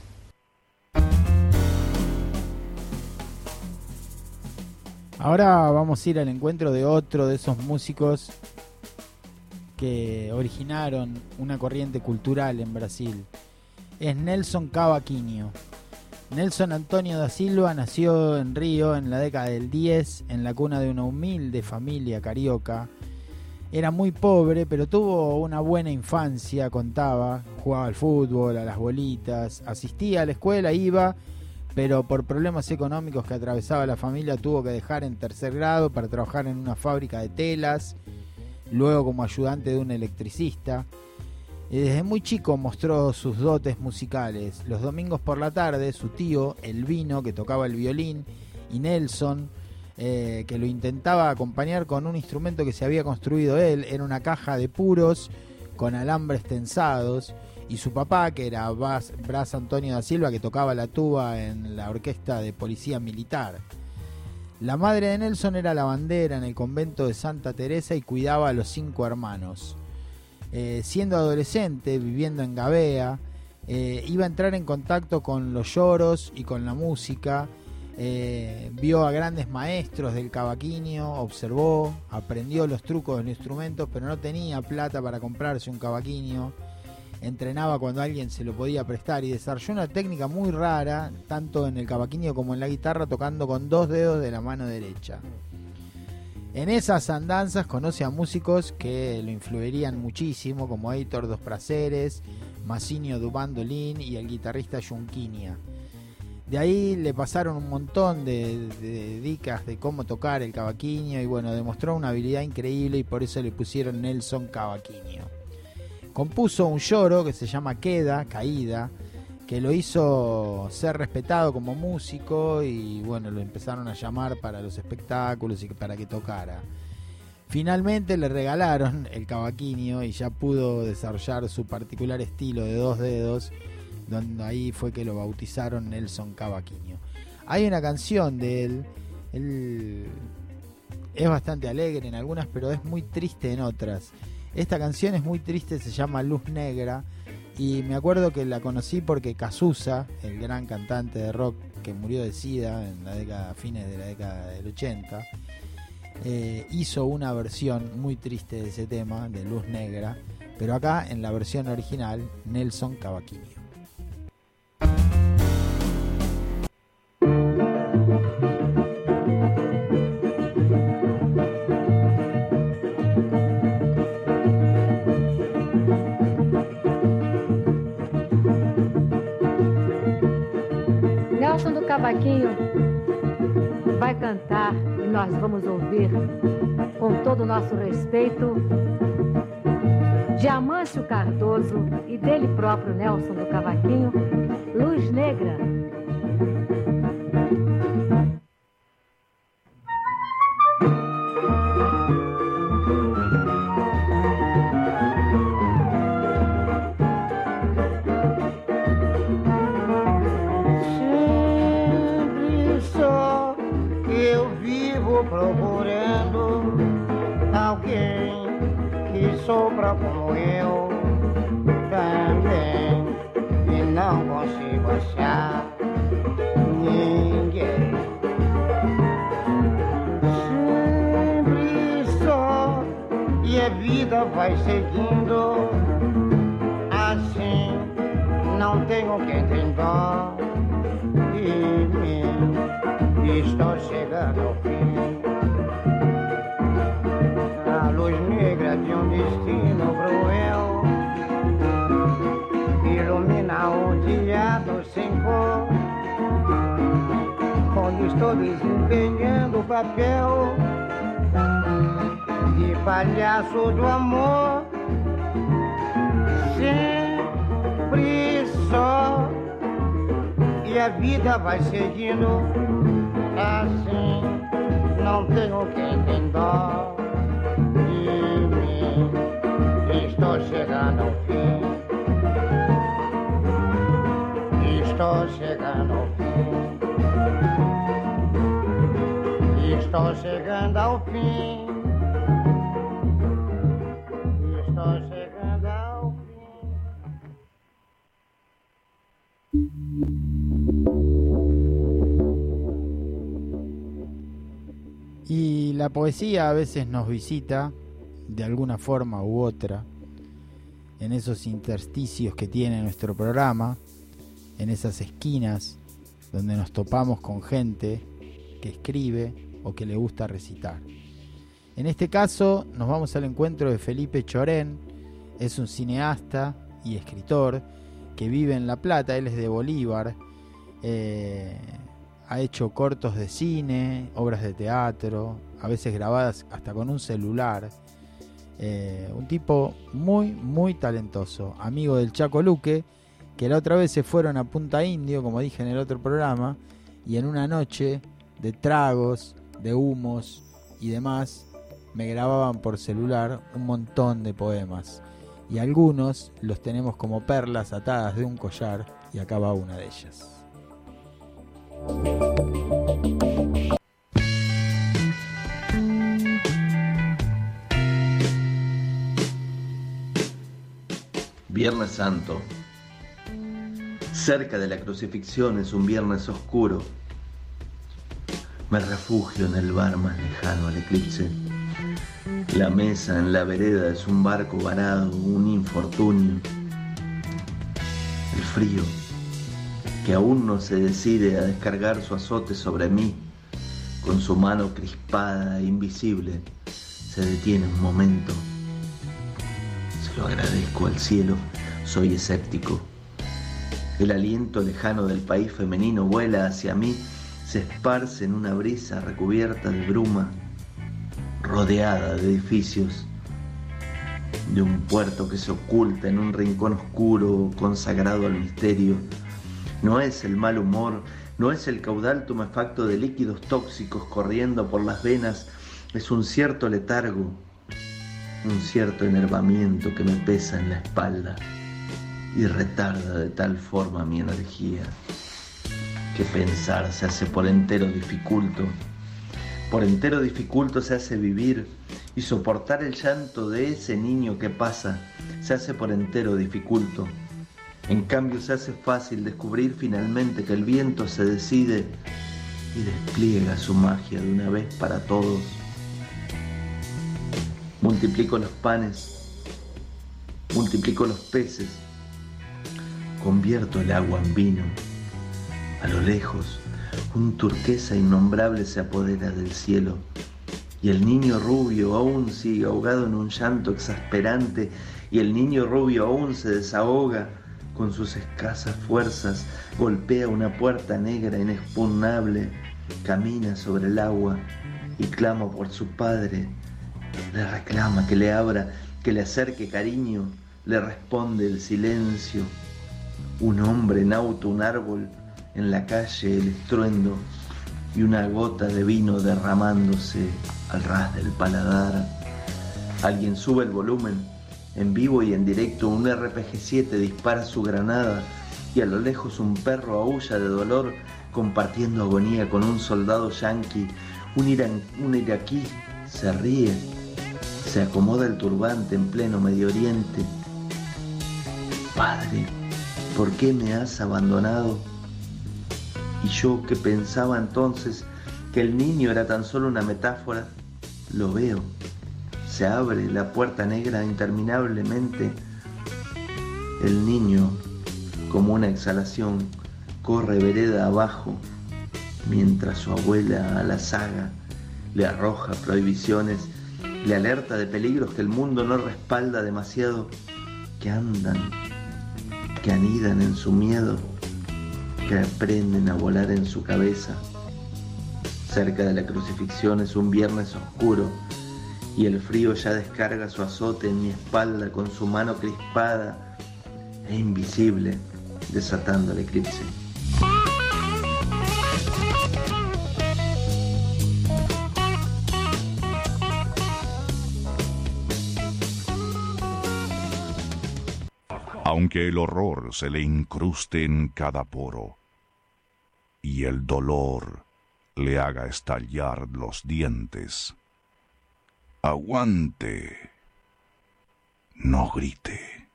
Ahora vamos a ir al encuentro de otro de esos músicos que originaron una corriente cultural en Brasil. Es Nelson Cavaquinho. Nelson Antonio da Silva nació en Río en la década del 10 en la cuna de una humilde familia carioca. Era muy pobre, pero tuvo una buena infancia, contaba. Jugaba al fútbol, a las bolitas, asistía a la escuela, iba, pero por problemas económicos que atravesaba la familia tuvo que dejar en tercer grado para trabajar en una fábrica de telas, luego como ayudante de un electricista. Desde muy chico mostró sus dotes musicales. Los domingos por la tarde, su tío, Elvino, que tocaba el violín, y Nelson, eh, que lo intentaba acompañar con un instrumento que se había construido él, era una caja de puros con alambres tensados, y su papá, que era Bras, Bras Antonio da Silva, que tocaba la tuba en la orquesta de policía militar. La madre de Nelson era la bandera en el convento de Santa Teresa y cuidaba a los cinco hermanos. Eh, siendo adolescente, viviendo en Gabea, eh, iba a entrar en contacto con los lloros y con la música. Eh, vio a grandes maestros del cavaquinho, observó, aprendió los trucos del instrumento, pero no tenía plata para comprarse un cavaquinho. Entrenaba cuando alguien se lo podía prestar y desarrolló una técnica muy rara, tanto en el cavaquinho como en la guitarra, tocando con dos dedos de la mano derecha. En esas andanzas conoce a músicos que lo influirían muchísimo, como Heitor Dos Praceres, Massinio du Bandolin y el guitarrista Junquinia. De ahí le pasaron un montón de, de, dicas de cómo tocar el cavaquinho y bueno, demostró una habilidad increíble y por eso le pusieron Nelson Cavaquinho. Compuso un lloro que se llama Queda, Caída, que lo hizo ser respetado como músico y bueno, lo empezaron a llamar para los espectáculos y para que tocara. Finalmente le regalaron el cavaquinho y ya pudo desarrollar su particular estilo de dos dedos, donde ahí fue que lo bautizaron Nelson Cavaquinho. Hay una canción de él, él es bastante alegre en algunas, pero es muy triste en otras. Esta canción es muy triste, se llama Luz Negra y me acuerdo que la conocí porque Cazuza, el gran cantante de rock que murió de SIDA en la década, fines de la década del 80, eh, hizo una versión muy triste de ese tema, de Luz Negra, pero acá en la versión original, Nelson Cavaquinho. Cavaquinho vai cantar e nós vamos ouvir com todo o nosso respeito de Cardoso e dele próprio Nelson do Cavaquinho, Luz Negra. Sopra como eu também e não consigo achar ninguém. Sempre só e a vida vai seguindo assim. Não tenho quem tem dó e Estou chegando ao fim. Onde estou desempenhando o papel de palhaço do amor. Sempre só e a vida vai seguindo assim. Não tenho quem tem dó de mim. Estou chegando ao fim. Y la poesía a veces nos visita de alguna forma u otra en esos intersticios que tiene nuestro programa, en esas esquinas donde nos topamos con gente que escribe o que le gusta recitar. En este caso nos vamos al encuentro de Felipe Chorén, es un cineasta y escritor que vive en La Plata, él es de Bolívar, eh, ha hecho cortos de cine, obras de teatro, a veces grabadas hasta con un celular. Eh, un tipo muy, muy talentoso, amigo del Chaco Luque, que la otra vez se fueron a Punta Indio, como dije en el otro programa, y en una noche de tragos, de humos y demás, me grababan por celular un montón de poemas. Y algunos los tenemos como perlas atadas de un collar, y acá va una de ellas. Viernes Santo. Cerca de la crucifixión es un viernes oscuro. Me refugio en el bar más lejano al eclipse. La mesa en la vereda es un barco varado, un infortunio. El frío, que aún no se decide a descargar su azote sobre mí, con su mano crispada e invisible, se detiene un momento. Se lo agradezco al cielo, soy escéptico. El aliento lejano del país femenino vuela hacia mí, se esparce en una brisa recubierta de bruma, rodeada de edificios, de un puerto que se oculta en un rincón oscuro consagrado al misterio. No es el mal humor, no es el caudal tumefacto de líquidos tóxicos corriendo por las venas, es un cierto letargo, un cierto enervamiento que me pesa en la espalda y retarda de tal forma mi energía que pensar se hace por entero dificulto. Por entero dificulto se hace vivir y soportar el llanto de ese niño que pasa se hace por entero dificulto. En cambio se hace fácil descubrir finalmente que el viento se decide y despliega su magia de una vez para todos. Multiplico los panes, multiplico los peces, convierto el agua en vino. A lo lejos, un turquesa innombrable se apodera del cielo y el niño rubio aún sigue ahogado en un llanto exasperante y el niño rubio aún se desahoga con sus escasas fuerzas, golpea una puerta negra inexpugnable, camina sobre el agua y clama por su padre. Le reclama que le abra, que le acerque cariño, le responde el silencio. Un hombre en auto, un árbol, en la calle el estruendo y una gota de vino derramándose al ras del paladar. Alguien sube el volumen, en vivo y en directo un RPG-7 dispara su granada y a lo lejos un perro aúlla de dolor compartiendo agonía con un soldado yanqui. Un, iraquí se ríe, se acomoda el turbante en pleno Medio Oriente. Padre, ¿por qué me has abandonado? Y yo que pensaba entonces que el niño era tan solo una metáfora, lo veo. Se abre la puerta negra interminablemente. El niño, como una exhalación, corre vereda abajo mientras su abuela a la saga le arroja prohibiciones, le alerta de peligros que el mundo no respalda demasiado, que andan, que anidan en su miedo, que aprenden a volar en su cabeza. Cerca de la crucifixión es un viernes oscuro y el frío ya descarga su azote en mi espalda con su mano crispada e invisible, desatando el eclipse. Aunque el horror se le incruste en cada poro y el dolor le haga estallar los dientes. Aguante. No grite.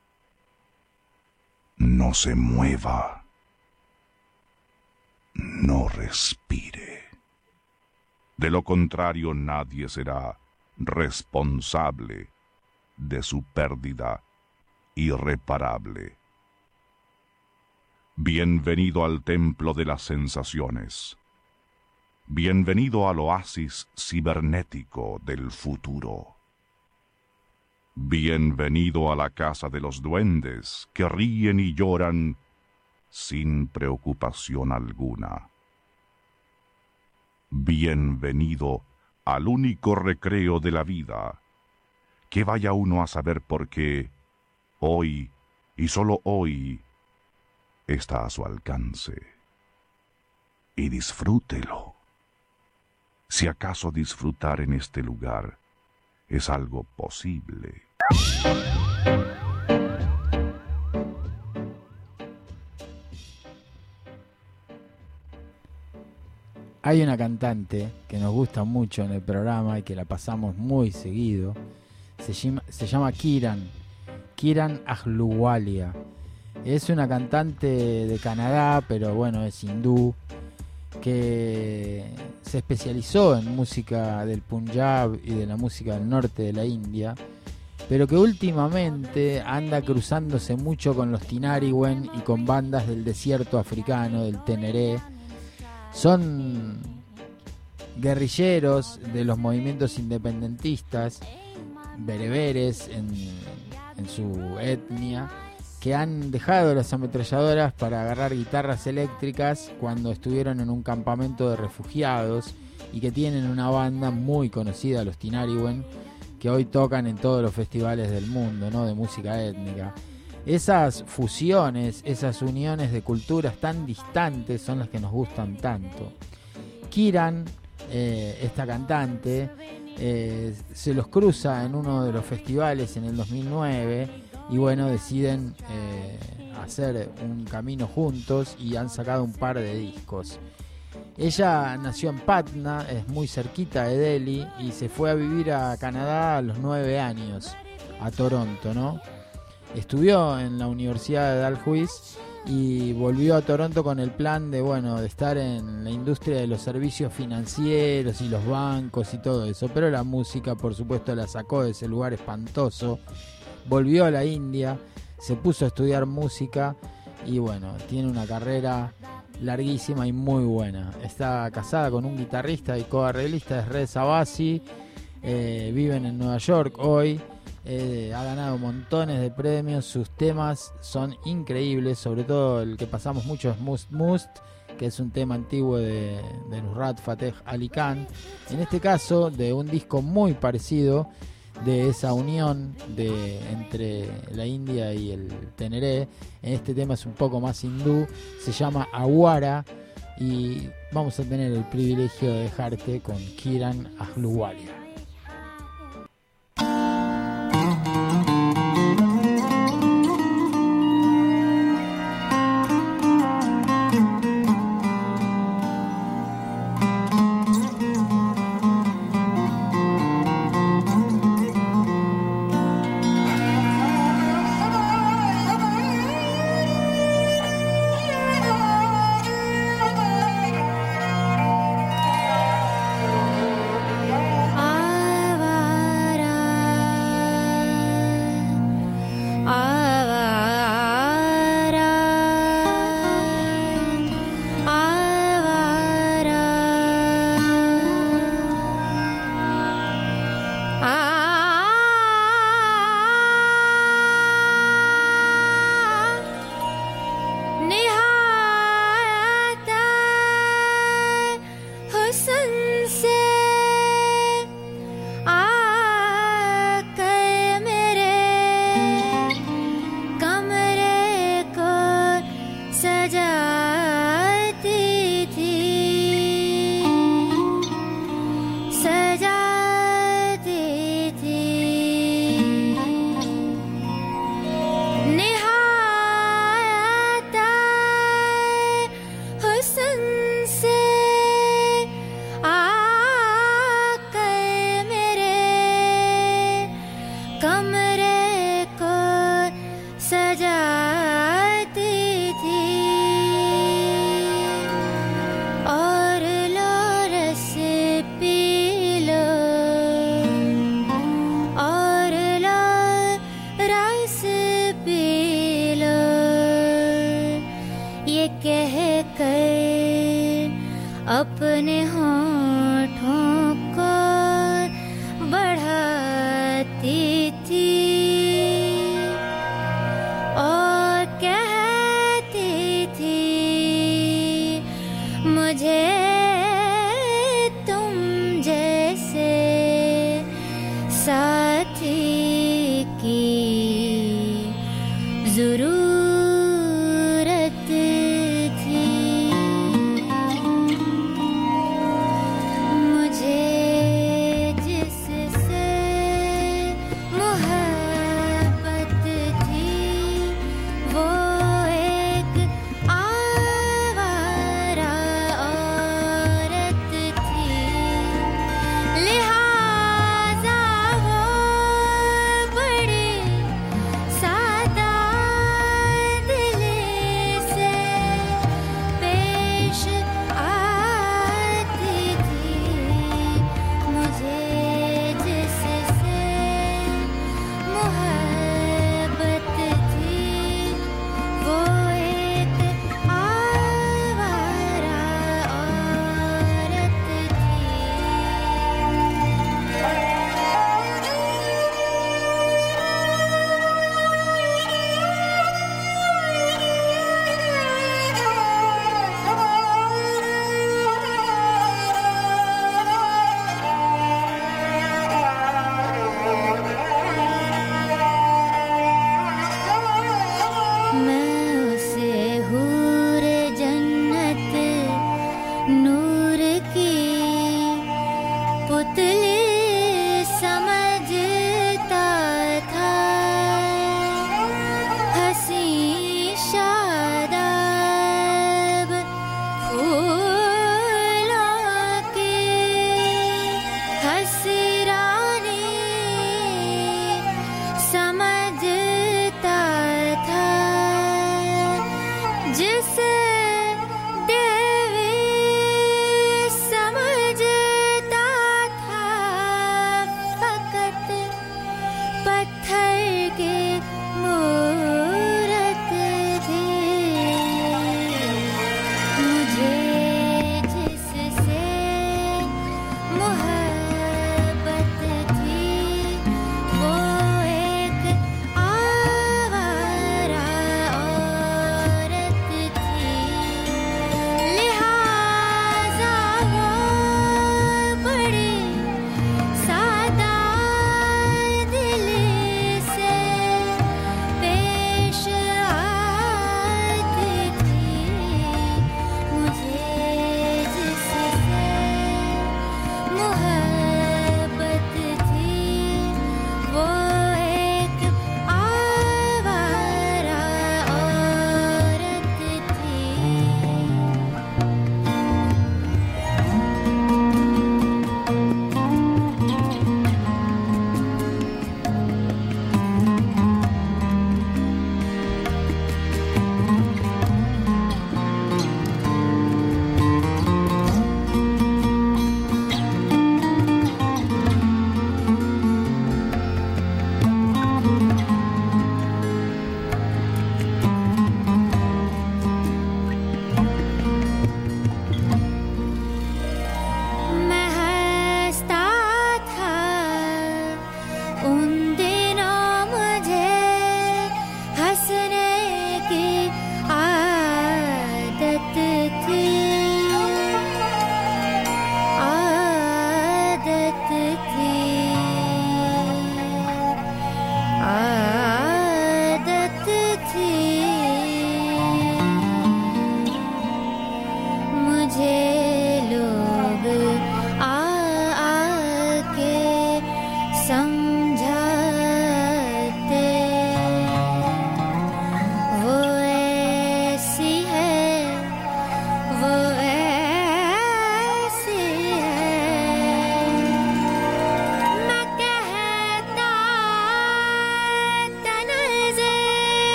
No se mueva. No respire. De lo contrario nadie será responsable de su pérdida irreparable. Bienvenido al templo de las sensaciones. Bienvenido al oasis cibernético del futuro. Bienvenido a la casa de los duendes que ríen y lloran sin preocupación alguna. Bienvenido al único recreo de la vida, que vaya uno a saber por qué hoy y solo hoy está a su alcance. Y disfrútelo. Si acaso disfrutar en este lugar es algo posible. Hay una cantante que nos gusta mucho en el programa y que la pasamos muy seguido. Se llama, se llama Kiran Kiran Ahluwalia. Es una cantante de Canadá, pero bueno, es hindú, que se especializó en música del Punjab y de la música del norte de la India, pero que últimamente anda cruzándose mucho con los Tinariwen y con bandas del desierto africano, del Teneré. Son guerrilleros de los movimientos independentistas, bereberes en, en su etnia, que han dejado las ametralladoras para agarrar guitarras eléctricas cuando estuvieron en un campamento de refugiados y que tienen una banda muy conocida, los Tinariwen, que hoy tocan en todos los festivales del mundo, ¿no? De música étnica. Esas fusiones, esas uniones de culturas tan distantes son las que nos gustan tanto. Kiran, eh, esta cantante, eh, se los cruza en uno de los festivales en el 2009 y bueno, deciden eh, hacer un camino juntos y han sacado un par de discos. Ella nació en Patna, es muy cerquita de Delhi y se fue a vivir a Canadá a los nueve años, a Toronto, ¿no? Estudió en la Universidad de Dalhousie y volvió a Toronto con el plan de bueno de estar en la industria de los servicios financieros y los bancos y todo eso. Pero la música por supuesto la sacó de ese lugar espantoso. Volvió a la India se puso a estudiar música y bueno tiene una carrera larguísima y muy buena. Está casada con un guitarrista y coarreglista es Red Sabasi eh, viven en Nueva York hoy eh, ha ganado montones de premios, sus temas son increíbles, sobre todo el que pasamos mucho es Must Must, que es un tema antiguo de, de Nusrat Fateh Ali Khan. En este caso, de un disco muy parecido, de esa unión entre la India y el Teneré. En este tema es un poco más hindú, se llama Awara y vamos a tener el privilegio de dejarte con Kiran Ahluwalia.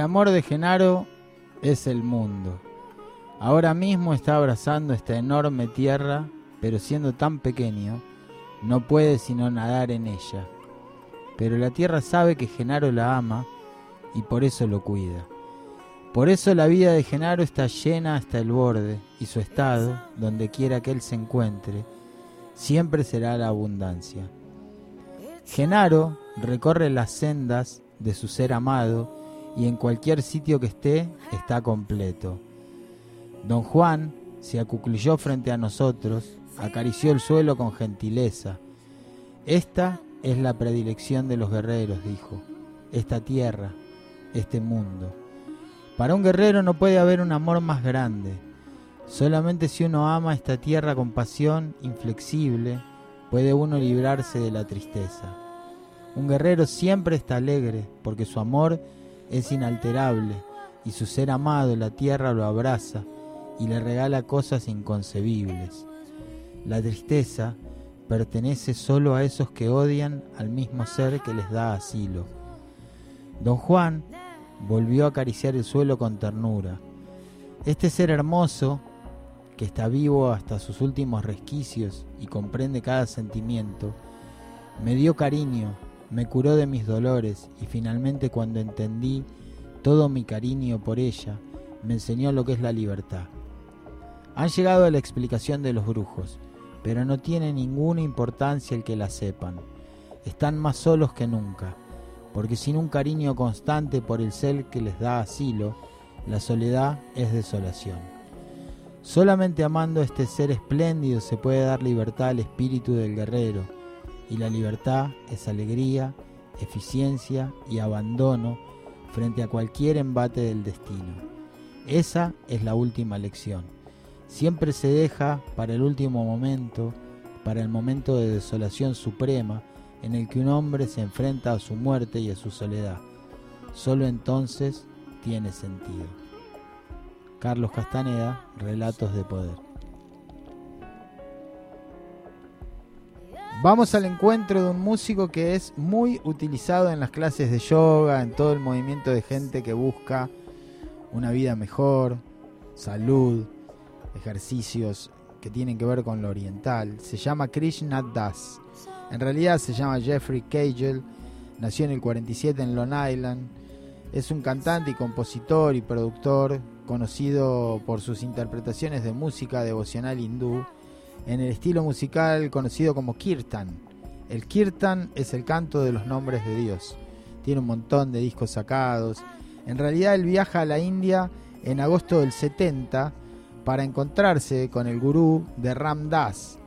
El amor de Genaro es el mundo. Ahora mismo está abrazando esta enorme tierra, pero siendo tan pequeño, no puede sino nadar en ella. Pero la tierra sabe que Genaro la ama y por eso lo cuida. Por eso la vida de Genaro está llena hasta el borde y su estado, donde quiera que él se encuentre, siempre será la abundancia. Genaro recorre las sendas de su ser amado y en cualquier sitio que esté está completo. Don Juan se acuclilló frente a nosotros, acarició el suelo con gentileza. Esta es la predilección de los guerreros, dijo. Esta tierra, este mundo. Para un guerrero no puede haber un amor más grande. Solamente si uno ama esta tierra con pasión inflexible, puede uno librarse de la tristeza. Un guerrero siempre está alegre porque su amor es inalterable y su ser amado, la tierra, lo abraza y le regala cosas inconcebibles. La tristeza pertenece solo a esos que odian al mismo ser que les da asilo. Don Juan volvió a acariciar el suelo con ternura. Este ser hermoso, que está vivo hasta sus últimos resquicios y comprende cada sentimiento, me dio cariño, me curó de mis dolores y finalmente cuando entendí todo mi cariño por ella, me enseñó lo que es la libertad. Han llegado a la explicación de los brujos, pero no tiene ninguna importancia el que la sepan. Están más solos que nunca, porque sin un cariño constante por el ser que les da asilo, la soledad es desolación. Solamente amando a este ser espléndido se puede dar libertad al espíritu del guerrero, y la libertad es alegría, eficiencia y abandono frente a cualquier embate del destino. Esa es la última lección. Siempre se deja para el último momento, para el momento de desolación suprema, en el que un hombre se enfrenta a su muerte y a su soledad. Solo entonces tiene sentido. Carlos Castaneda, Relatos de Poder. Vamos al encuentro de un músico que es muy utilizado en las clases de yoga, en todo el movimiento de gente que busca una vida mejor, salud, ejercicios que tienen que ver con lo oriental. Se llama Krishna Das. En realidad se llama Jeffrey Cagel, nació en el 47 en Long Island. Es un cantante y compositor y productor conocido por sus interpretaciones de música devocional hindú en el estilo musical conocido como kirtan. El kirtan es el canto de los nombres de Dios. Tiene un montón de discos sacados. En realidad él viaja a la India en agosto del 70 para encontrarse con el gurú de Ram Das.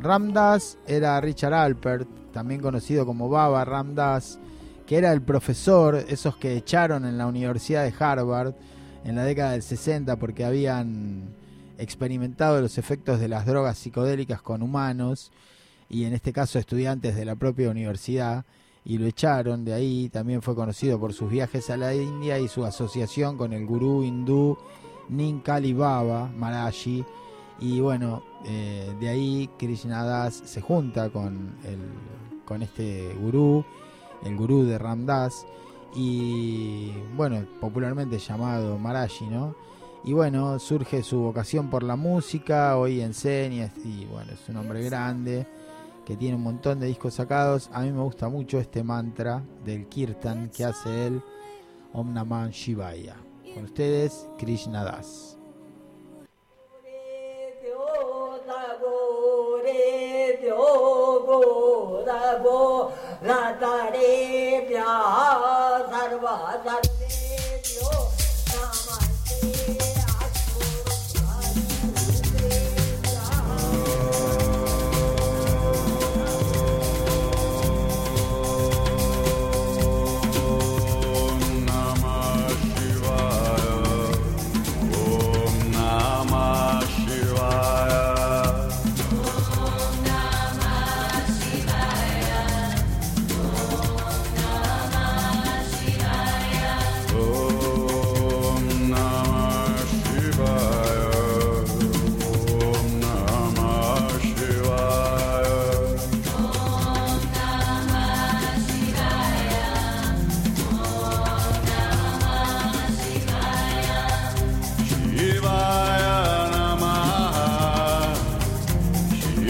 Ram Das era Richard Alpert, también conocido como Baba Ram Das, que era el profesor, esos que echaron en la Universidad de Harvard en la década del 60 porque habían experimentado los efectos de las drogas psicodélicas con humanos y en este caso estudiantes de la propia universidad y lo echaron de ahí. También fue conocido por sus viajes a la India y su asociación con el gurú hindú Ninkali Baba Maharaji. Y bueno, eh, de ahí Krishnadas se junta con, el, con este gurú, el gurú de Ramdas, y bueno, popularmente llamado Maharaji, ¿no? Y bueno, surge su vocación por la música, hoy enseña y bueno, es un hombre grande que tiene un montón de discos sacados. A mí me gusta mucho este mantra del kirtan que hace él, Om Naman Shivaya. Con ustedes, Krishna Das.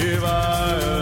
If I eh.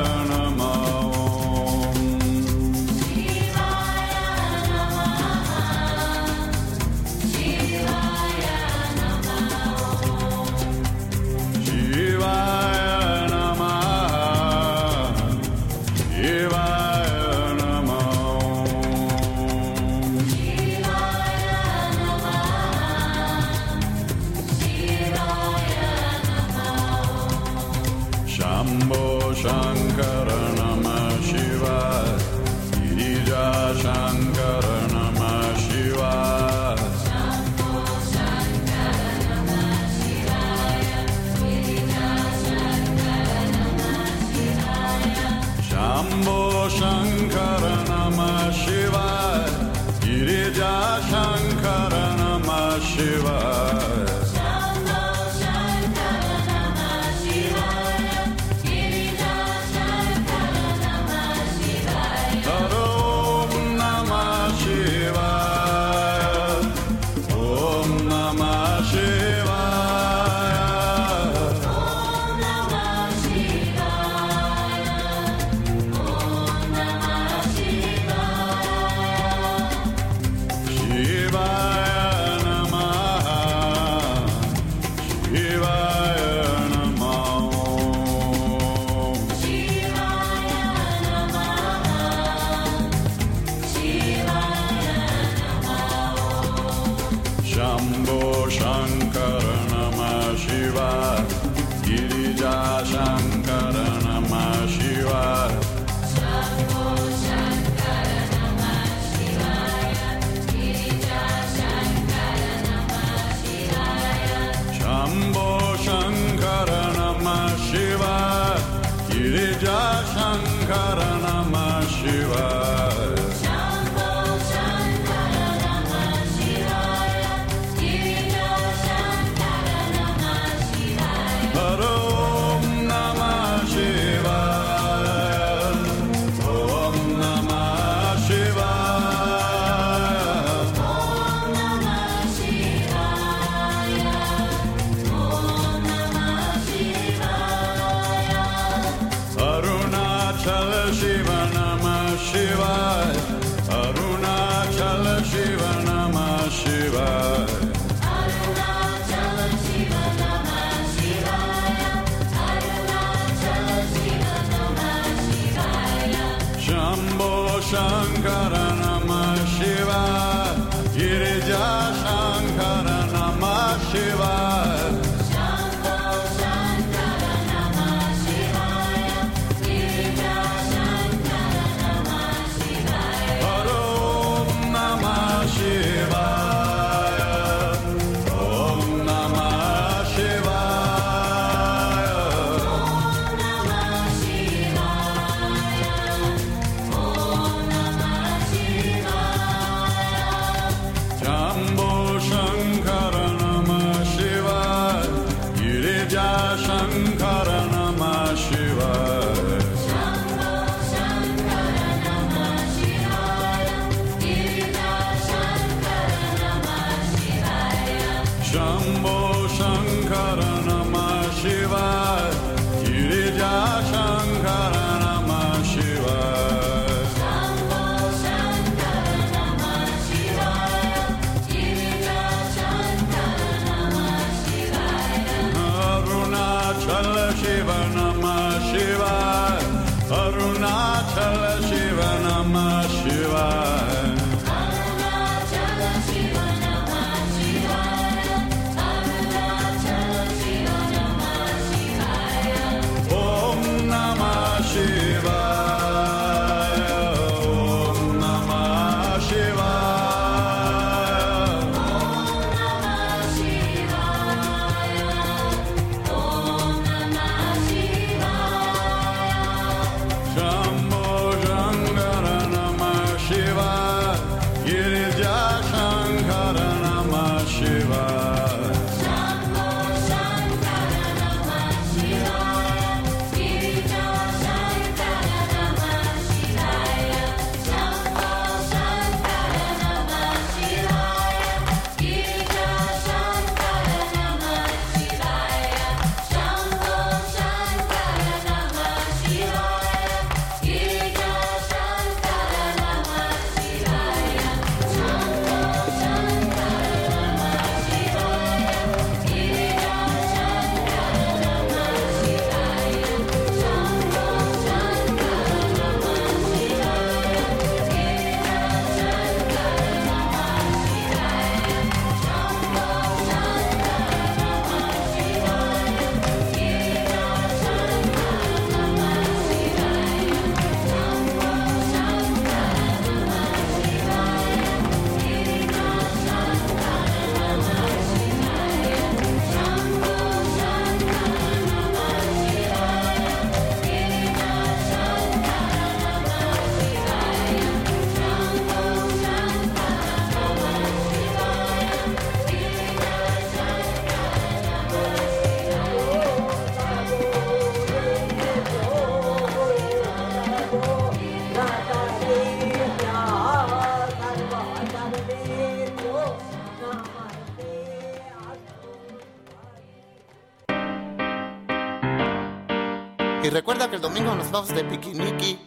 Que el domingo nos vamos de piquiniqui.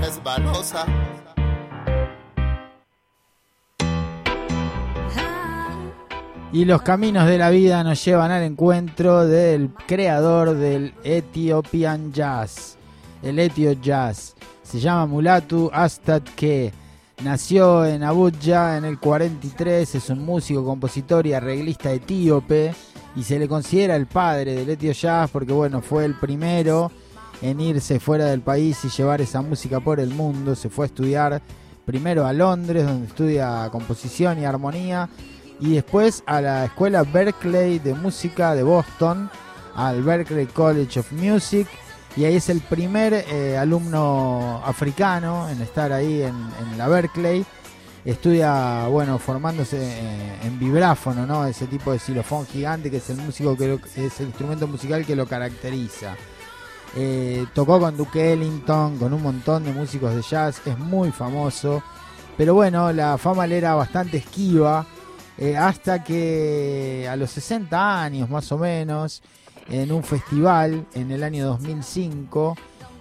Resbalosa. Y los caminos de la vida nos llevan al encuentro del creador del Ethiopian Jazz, el Etio Jazz. Se llama Mulatu Astatke. Nació en Abuja en el 43, es un músico, compositor y arreglista etíope y se le considera el padre del Etio Jazz porque bueno, fue el primero en irse fuera del país y llevar esa música por el mundo. Se fue a estudiar primero a Londres, donde estudia composición y armonía, y después a la escuela Berkeley de música de Boston, al Berkeley College of Music, y ahí es el primer eh, alumno africano en estar ahí en, la Berkeley. Estudia, bueno, formándose eh, en vibráfono, ¿no? Ese tipo de xilofón gigante que es el músico que lo- es el instrumento musical que lo caracteriza. Eh, tocó con Duke Ellington, con un montón de músicos de jazz, es muy famoso. Pero bueno, la fama le era bastante esquiva. eh, hasta que a los 60 años más o menos, en un festival en el año 2005,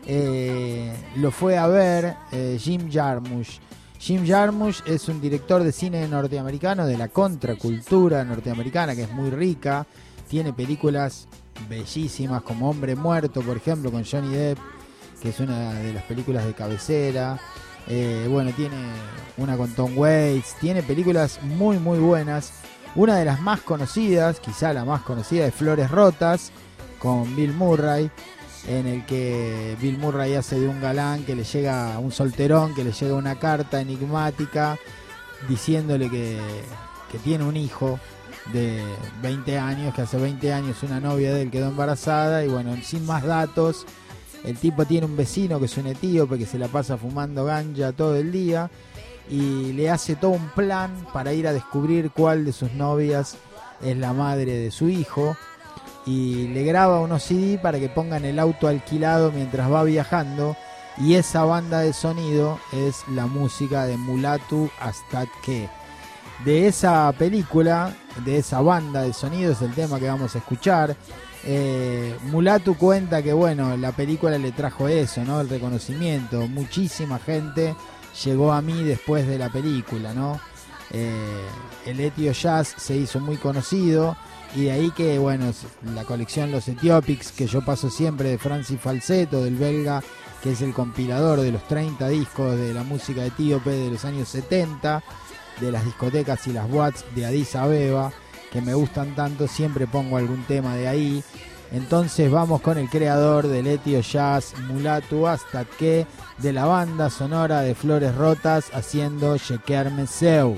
eh, lo fue a ver Jim Jarmusch. Jim Jarmusch es un director de cine norteamericano de la contracultura norteamericana que es muy rica. Tiene películas bellísimas como Hombre Muerto, por ejemplo, con Johnny Depp, que es una de las películas de cabecera. Eh, bueno, tiene una con Tom Waits, tiene películas muy muy buenas. Una de las más conocidas, quizá la más conocida, es Flores Rotas, con Bill Murray, en el que Bill Murray hace de un galán que le llega, un solterón, que le llega una carta enigmática diciéndole que tiene un hijo de 20 años, que hace 20 años una novia de él quedó embarazada y bueno, sin más datos, el tipo tiene un vecino que es un etíope que se la pasa fumando ganja todo el día y le hace todo un plan para ir a descubrir cuál de sus novias es la madre de su hijo y le graba unos CD para que pongan el auto alquilado mientras va viajando y esa banda de sonido es la música de Mulatu hasta que de esa película, de esa banda de sonido es el tema que vamos a escuchar. Eh, Mulatu cuenta que bueno, la película le trajo eso, ¿no? El reconocimiento. Muchísima gente llegó a mí después de la película, ¿no? Eh, el Etio Jazz se hizo muy conocido y de ahí que, bueno, la colección Los Etiopics que yo paso siempre de Francis Falsetto, del belga, que es el compilador de los 30 discos de la música etíope de los años 70, de las discotecas y las watts de Addis Abeba, que me gustan tanto, siempre pongo algún tema de ahí. Entonces vamos con el creador del Etio Jazz, Mulatu hasta que de la banda sonora de Flores Rotas haciendo Sheker Seu.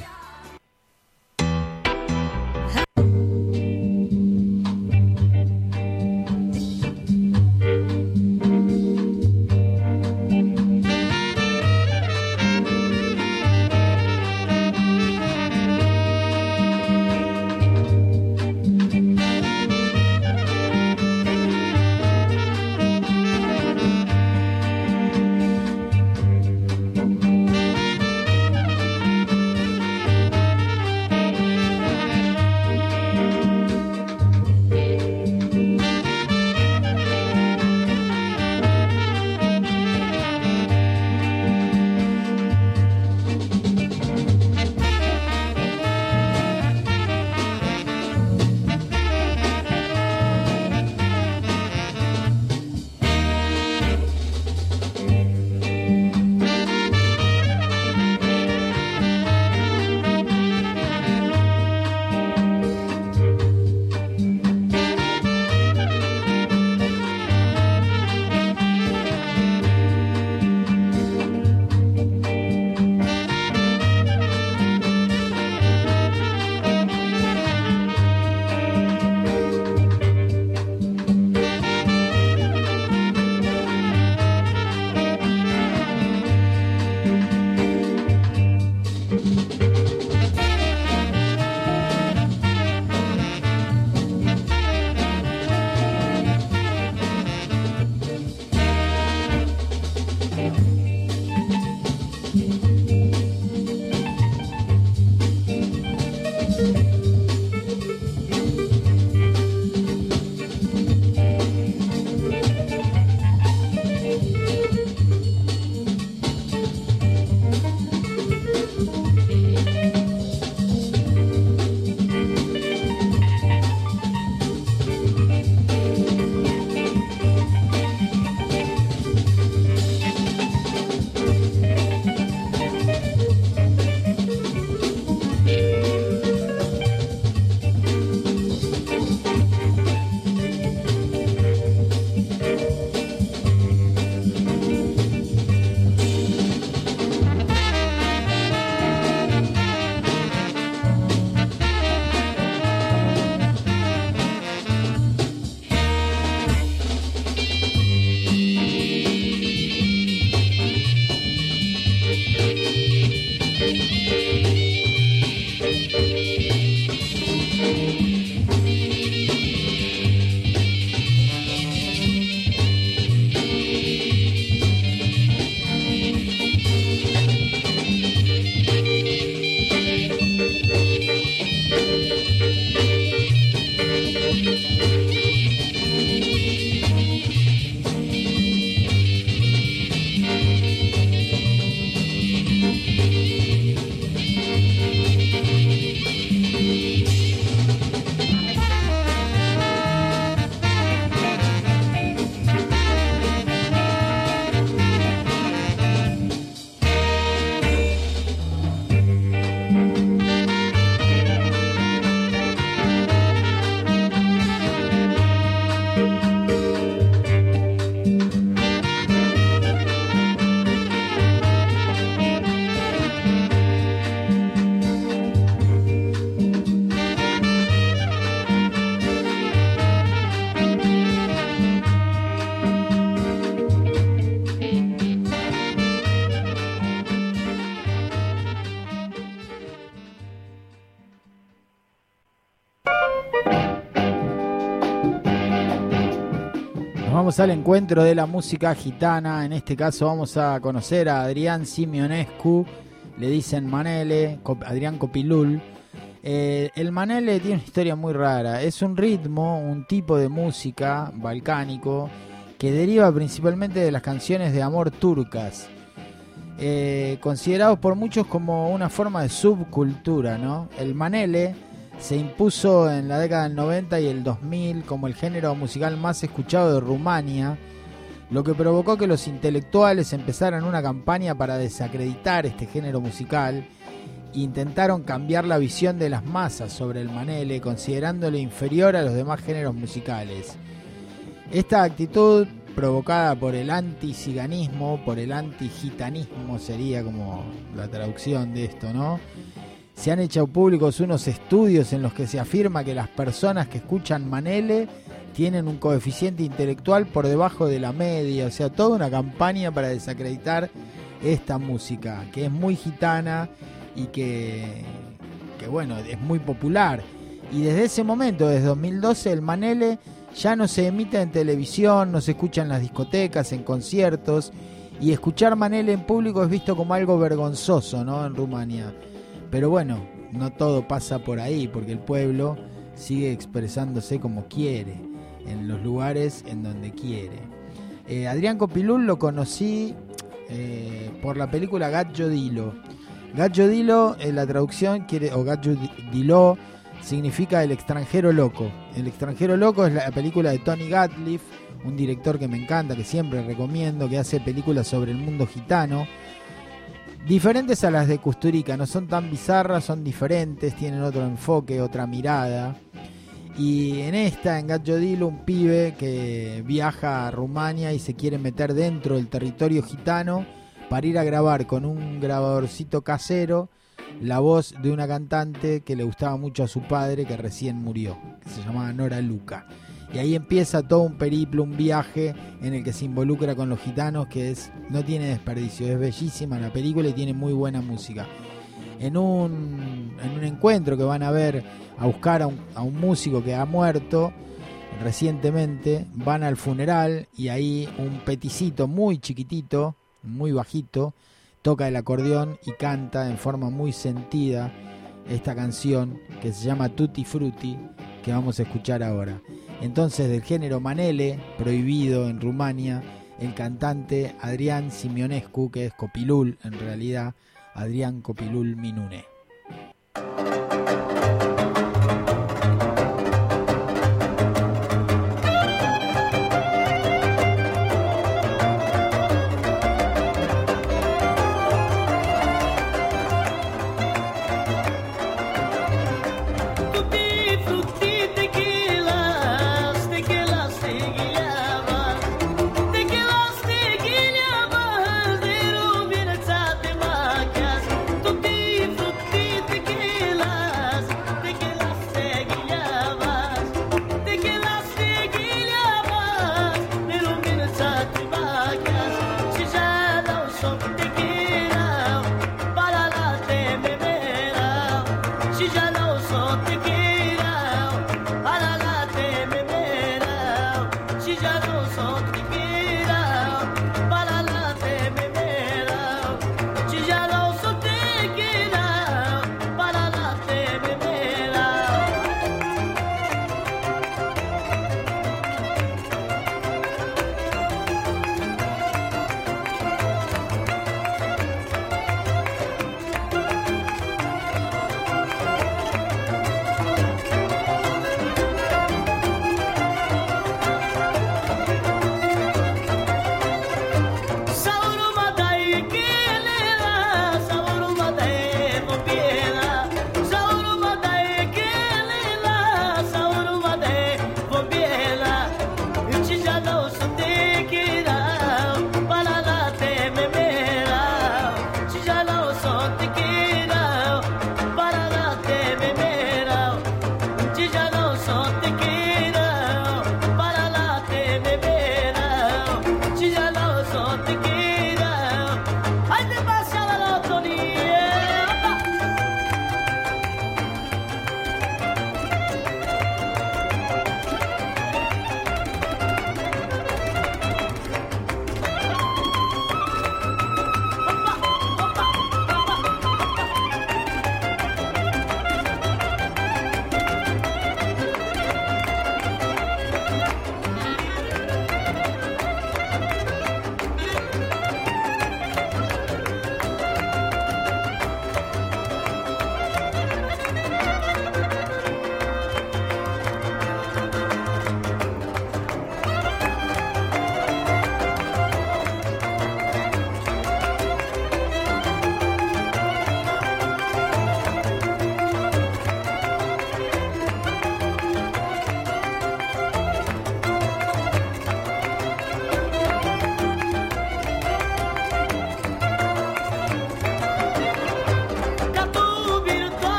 Al encuentro de la música gitana. En este caso vamos a conocer a Adrián Simeonescu. Le dicen Manele, Adrián Copilul. Eh, el Manele tiene una historia muy rara. Es un ritmo, un tipo de música balcánico que deriva principalmente de las canciones de amor turcas. Eh, considerados por muchos como una forma de subcultura, ¿no? El Manele se impuso en la década del 90 y el 2000 como el género musical más escuchado de Rumania, lo que provocó que los intelectuales empezaran una campaña para desacreditar este género musical e intentaron cambiar la visión de las masas sobre el manele, considerándolo inferior a los demás géneros musicales. Esta actitud provocada por el anti-ciganismo, por el anti-gitanismo sería como la traducción de esto, ¿no? Se han hecho públicos unos estudios en los que se afirma que las personas que escuchan Manele tienen un coeficiente intelectual por debajo de la media, o sea, toda una campaña para desacreditar esta música, que es muy gitana y que, que bueno, es muy popular. Y desde ese momento, desde 2012, el Manele ya no se emite en televisión, no se escucha en las discotecas, en conciertos, y escuchar Manele en público es visto como algo vergonzoso, ¿no? En Rumania. Pero bueno, no todo pasa por ahí, porque el pueblo sigue expresándose como quiere, en los lugares en donde quiere. Eh, Adrián Copilul lo conocí eh, por la película Gaggio Dilo. Gaggio Dilo, en la traducción, quiere, o Di- Dilo, significa el extranjero loco. El extranjero loco es la película de Tony Gatliff, un director que me encanta, que siempre recomiendo, que hace películas sobre el mundo gitano. Diferentes a las de Kusturica, no son tan bizarras, son diferentes, tienen otro enfoque, otra mirada. Y en esta, en Gaggio un pibe que viaja a Rumania y se quiere meter dentro del territorio gitano para ir a grabar con un grabadorcito casero la voz de una cantante que le gustaba mucho a su padre que recién murió, que se llamaba Nora Luca. Y ahí empieza todo un periplo, un viaje en el que se involucra con los gitanos que es no tiene desperdicio, es bellísima la película y tiene muy buena música. En un, en un encuentro que van a ver a buscar a un, a un músico que ha muerto recientemente, van al funeral y ahí un peticito muy chiquitito, muy bajito, toca el acordeón y canta en forma muy sentida esta canción que se llama Tutti Frutti que vamos a escuchar ahora. Entonces del género Manele, prohibido en Rumania, el cantante Adrián Simionescu, que es Copilul en realidad, Adrián Copilul Minune.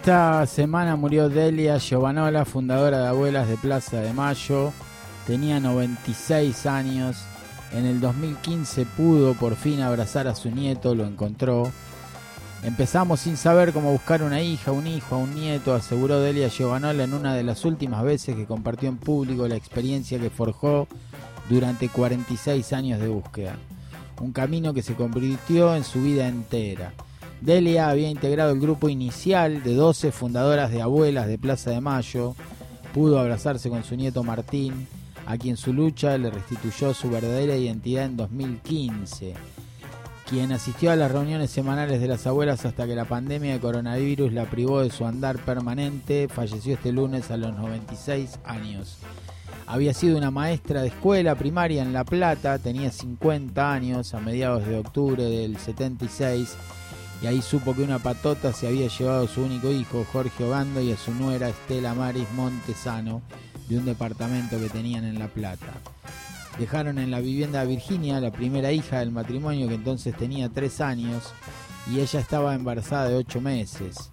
Esta semana murió Delia Giovanola, fundadora de Abuelas de Plaza de Mayo. Tenía 96 años. En el 2015 pudo por fin abrazar a su nieto, lo encontró. Empezamos sin saber cómo buscar una hija, un hijo, un nieto, aseguró Delia Giovanola en una de las últimas veces que compartió en público la experiencia que forjó durante 46 años de búsqueda. Un camino que se convirtió en su vida entera. Delia había integrado el grupo inicial de 12 fundadoras de abuelas de Plaza de Mayo. Pudo abrazarse con su nieto Martín, a quien su lucha le restituyó su verdadera identidad en 2015. Quien asistió a las reuniones semanales de las abuelas hasta que la pandemia de coronavirus la privó de su andar permanente, falleció este lunes a los 96 años. Había sido una maestra de escuela primaria en La Plata, tenía 50 años a mediados de octubre del 76 y ahí supo que una patota se había llevado a su único hijo, Jorge Obando, y a su nuera Estela Maris Montesano, de un departamento que tenían en La Plata. Dejaron en la vivienda a Virginia, la primera hija del matrimonio que entonces tenía tres años, y ella estaba embarazada de ocho meses.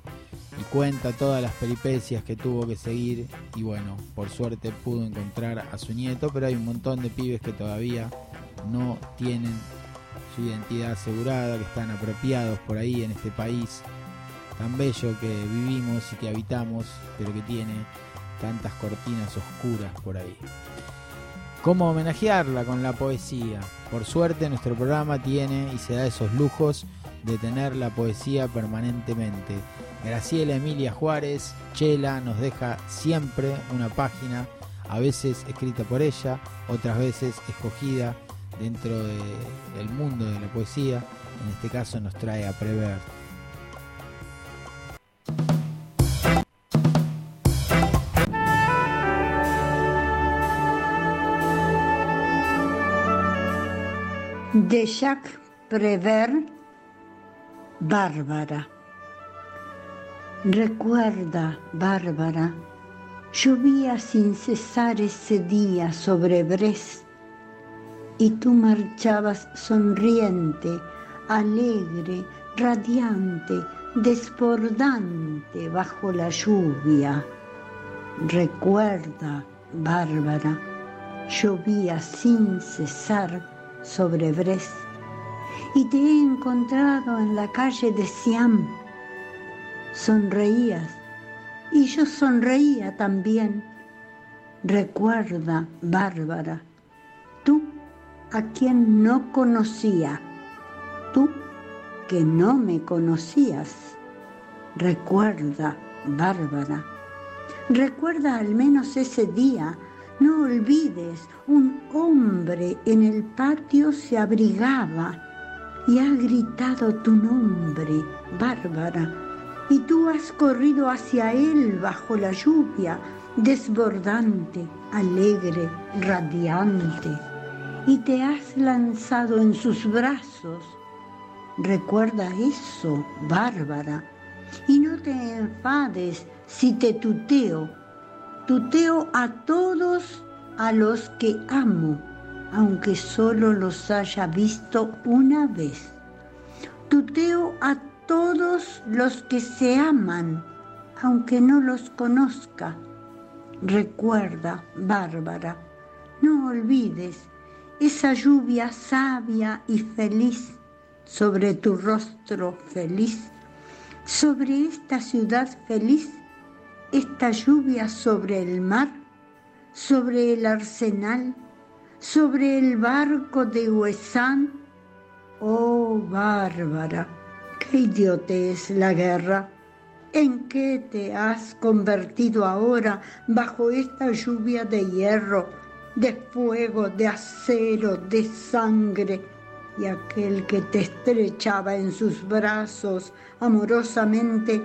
Y cuenta todas las peripecias que tuvo que seguir, y bueno, por suerte pudo encontrar a su nieto, pero hay un montón de pibes que todavía no tienen identidad asegurada, que están apropiados por ahí en este país tan bello que vivimos y que habitamos, pero que tiene tantas cortinas oscuras por ahí. ¿Cómo homenajearla con la poesía? Por suerte nuestro programa tiene y se da esos lujos de tener la poesía permanentemente. Graciela Emilia Juárez, Chela, nos deja siempre una página, a veces escrita por ella, otras veces escogida dentro de- del mundo de la poesía. En este caso nos trae a Prever. de Jacques Prévert, Bárbara. Recuerda, Bárbara, llovía sin cesar ese día sobre Brest y tú marchabas sonriente, alegre, radiante, desbordante bajo la lluvia. Recuerda, Bárbara, llovía sin cesar sobre Brest y te he encontrado en la calle de Siam. Sonreías y yo sonreía también. Recuerda, Bárbara, tú a quien no conocía, tú que no me conocías. Recuerda, Bárbara, recuerda al menos ese día. No olvides, un hombre en el patio se abrigaba y ha gritado tu nombre, Bárbara, y tú has corrido hacia él bajo la lluvia, desbordante, alegre, radiante, y te has lanzado en sus brazos. Recuerda eso, Bárbara, y no te enfades si te tuteo tuteo a todos a los que amo, aunque solo los haya visto una vez. Tuteo a todos los que se aman, aunque no los conozca. Recuerda, Bárbara, no olvides esa lluvia sabia y feliz sobre tu rostro feliz, sobre esta ciudad feliz esta lluvia sobre el mar, sobre el arsenal, sobre el barco de Huesán. Oh, Bárbara, qué idiotez la guerra. ¿En qué te has convertido ahora bajo esta lluvia de hierro, de fuego, de acero, de sangre? Y aquel que te estrechaba en sus brazos amorosamente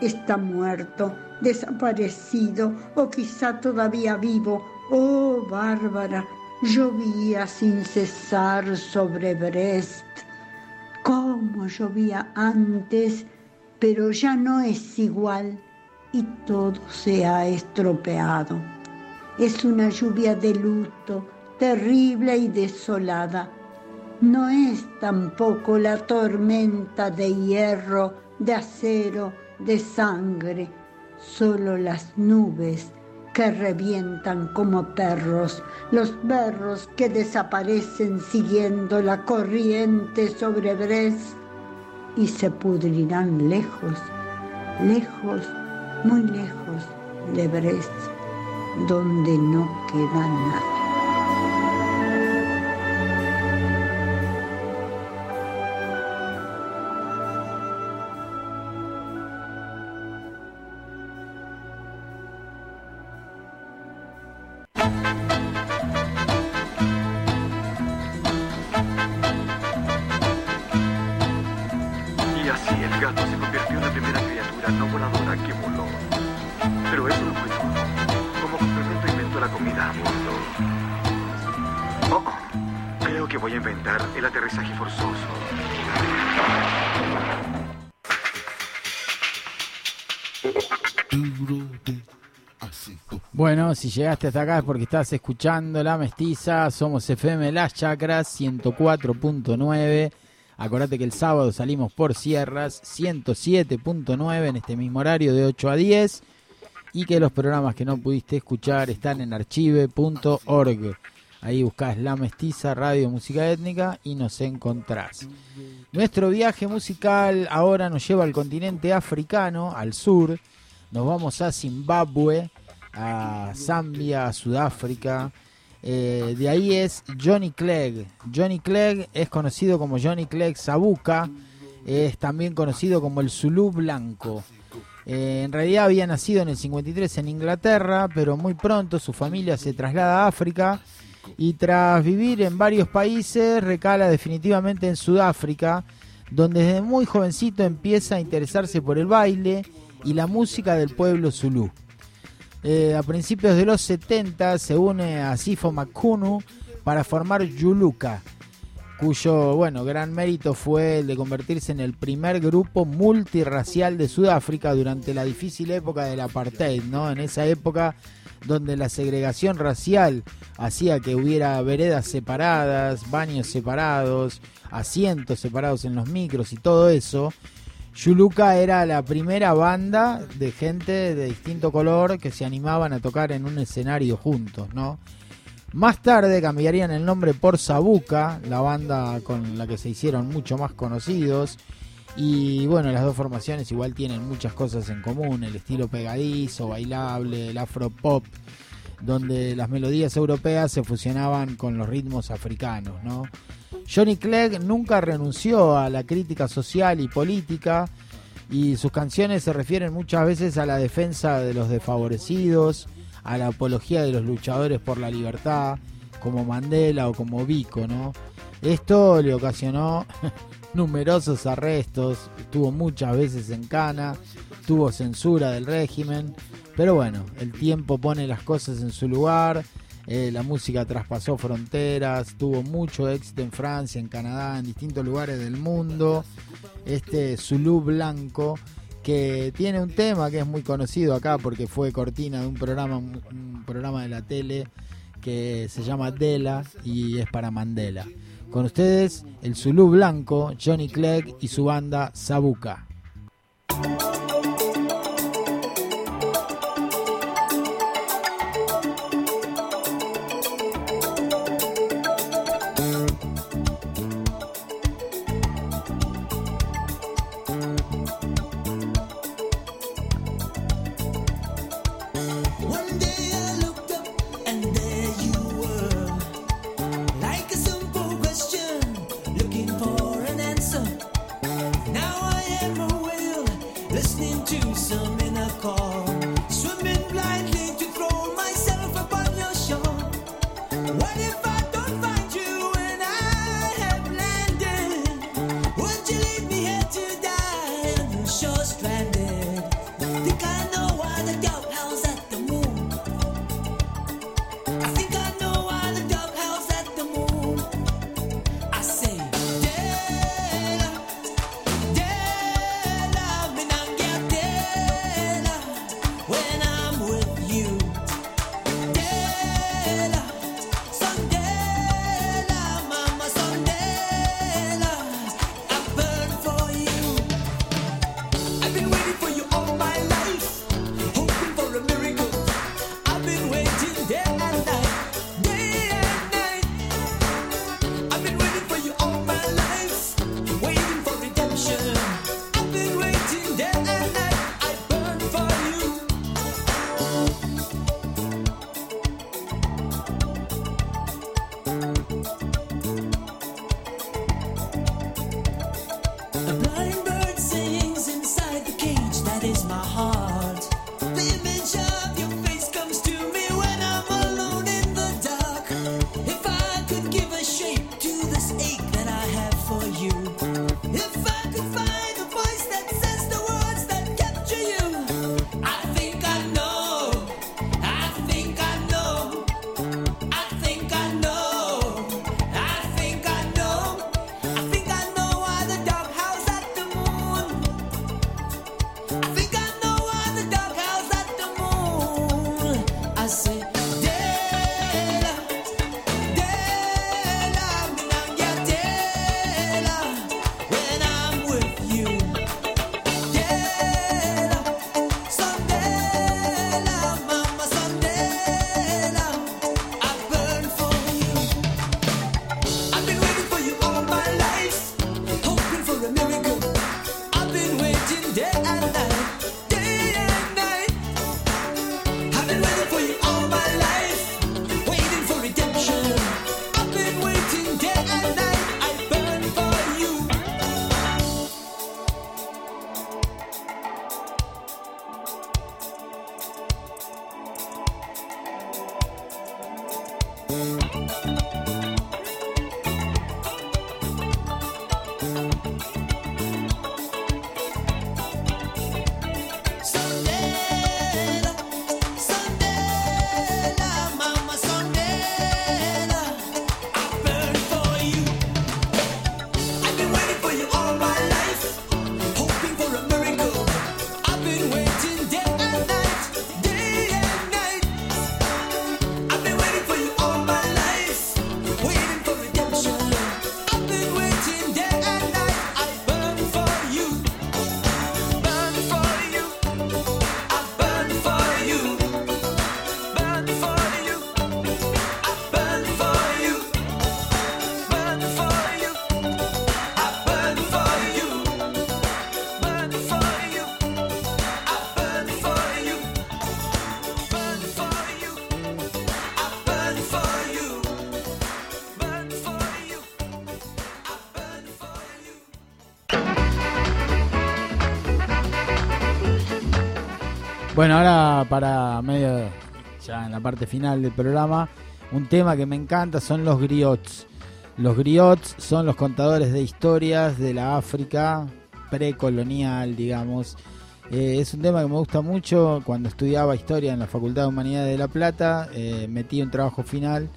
está muerto, desaparecido o quizá todavía vivo. Oh, Bárbara, llovía sin cesar sobre Brest. Cómo llovía antes, pero ya no es igual y todo se ha estropeado. Es una lluvia de luto, terrible y desolada. No es tampoco la tormenta de hierro, de acero, de sangre, solo las nubes que revientan como perros, los perros que desaparecen siguiendo la corriente sobre Brest y se pudrirán lejos, lejos, muy lejos de Brest, donde no queda nada. Bueno, si llegaste hasta acá es porque estás escuchando La Mestiza, somos FM Las Chacras 104.9. Acordate que el sábado salimos por Sierras 107.9 en este mismo horario de 8 a 10 y que los programas que no pudiste escuchar están en archive.org. Ahí buscás La Mestiza Radio Música Étnica y nos encontrás. Nuestro viaje musical ahora nos lleva al continente africano, al sur. Nos vamos a Zimbabue, a Zambia, a Sudáfrica. Eh, de ahí es Johnny Clegg. Johnny Clegg es conocido como Johnny Clegg Sabuka. Es también conocido como el Zulu Blanco. Eh, en realidad había nacido en el 53 en Inglaterra, pero muy pronto su familia se traslada a África y tras vivir en varios países recala definitivamente en Sudáfrica, donde desde muy jovencito empieza a interesarse por el baile y la música del pueblo zulú. Eh, a principios de los 70 se une a Sifo Makunu para formar Yuluka, cuyo bueno, gran mérito fue el de convertirse en el primer grupo multirracial de Sudáfrica durante la difícil época del apartheid, ¿no? En esa época donde la segregación racial hacía que hubiera veredas separadas, baños separados, asientos separados en los micros y todo eso. Yuluka era la primera banda de gente de distinto color que se animaban a tocar en un escenario juntos, ¿no? Más tarde cambiarían el nombre por Sabuca, la banda con la que se hicieron mucho más conocidos. Y bueno, las dos formaciones igual tienen muchas cosas en común, el estilo pegadizo, bailable, el afro pop, donde las melodías europeas se fusionaban con los ritmos africanos, ¿no? Johnny Clegg nunca renunció a la crítica social y política y sus canciones se refieren muchas veces a la defensa de los desfavorecidos, a la apología de los luchadores por la libertad, como Mandela o como Vico. Esto le ocasionó numerosos arrestos, estuvo muchas veces en cana, tuvo censura del régimen, pero bueno, el tiempo pone las cosas en su lugar, eh, la música traspasó fronteras, tuvo mucho éxito en Francia, en Canadá, en distintos lugares del mundo. Este Zulu Blanco, que tiene un tema que es muy conocido acá porque fue cortina de un programa, un programa de la tele que se llama Dela y es para Mandela. Con ustedes, el Zulu Blanco, Johnny Clegg y su banda Sabuka. Bueno, ahora para medio, ya en la parte final del programa, un tema que me encanta son los griots. Los griots son los contadores de historias de la África precolonial, digamos. Eh, es un tema que me gusta mucho. Cuando estudiaba historia en la Facultad de Humanidades de La Plata, eh, metí un trabajo final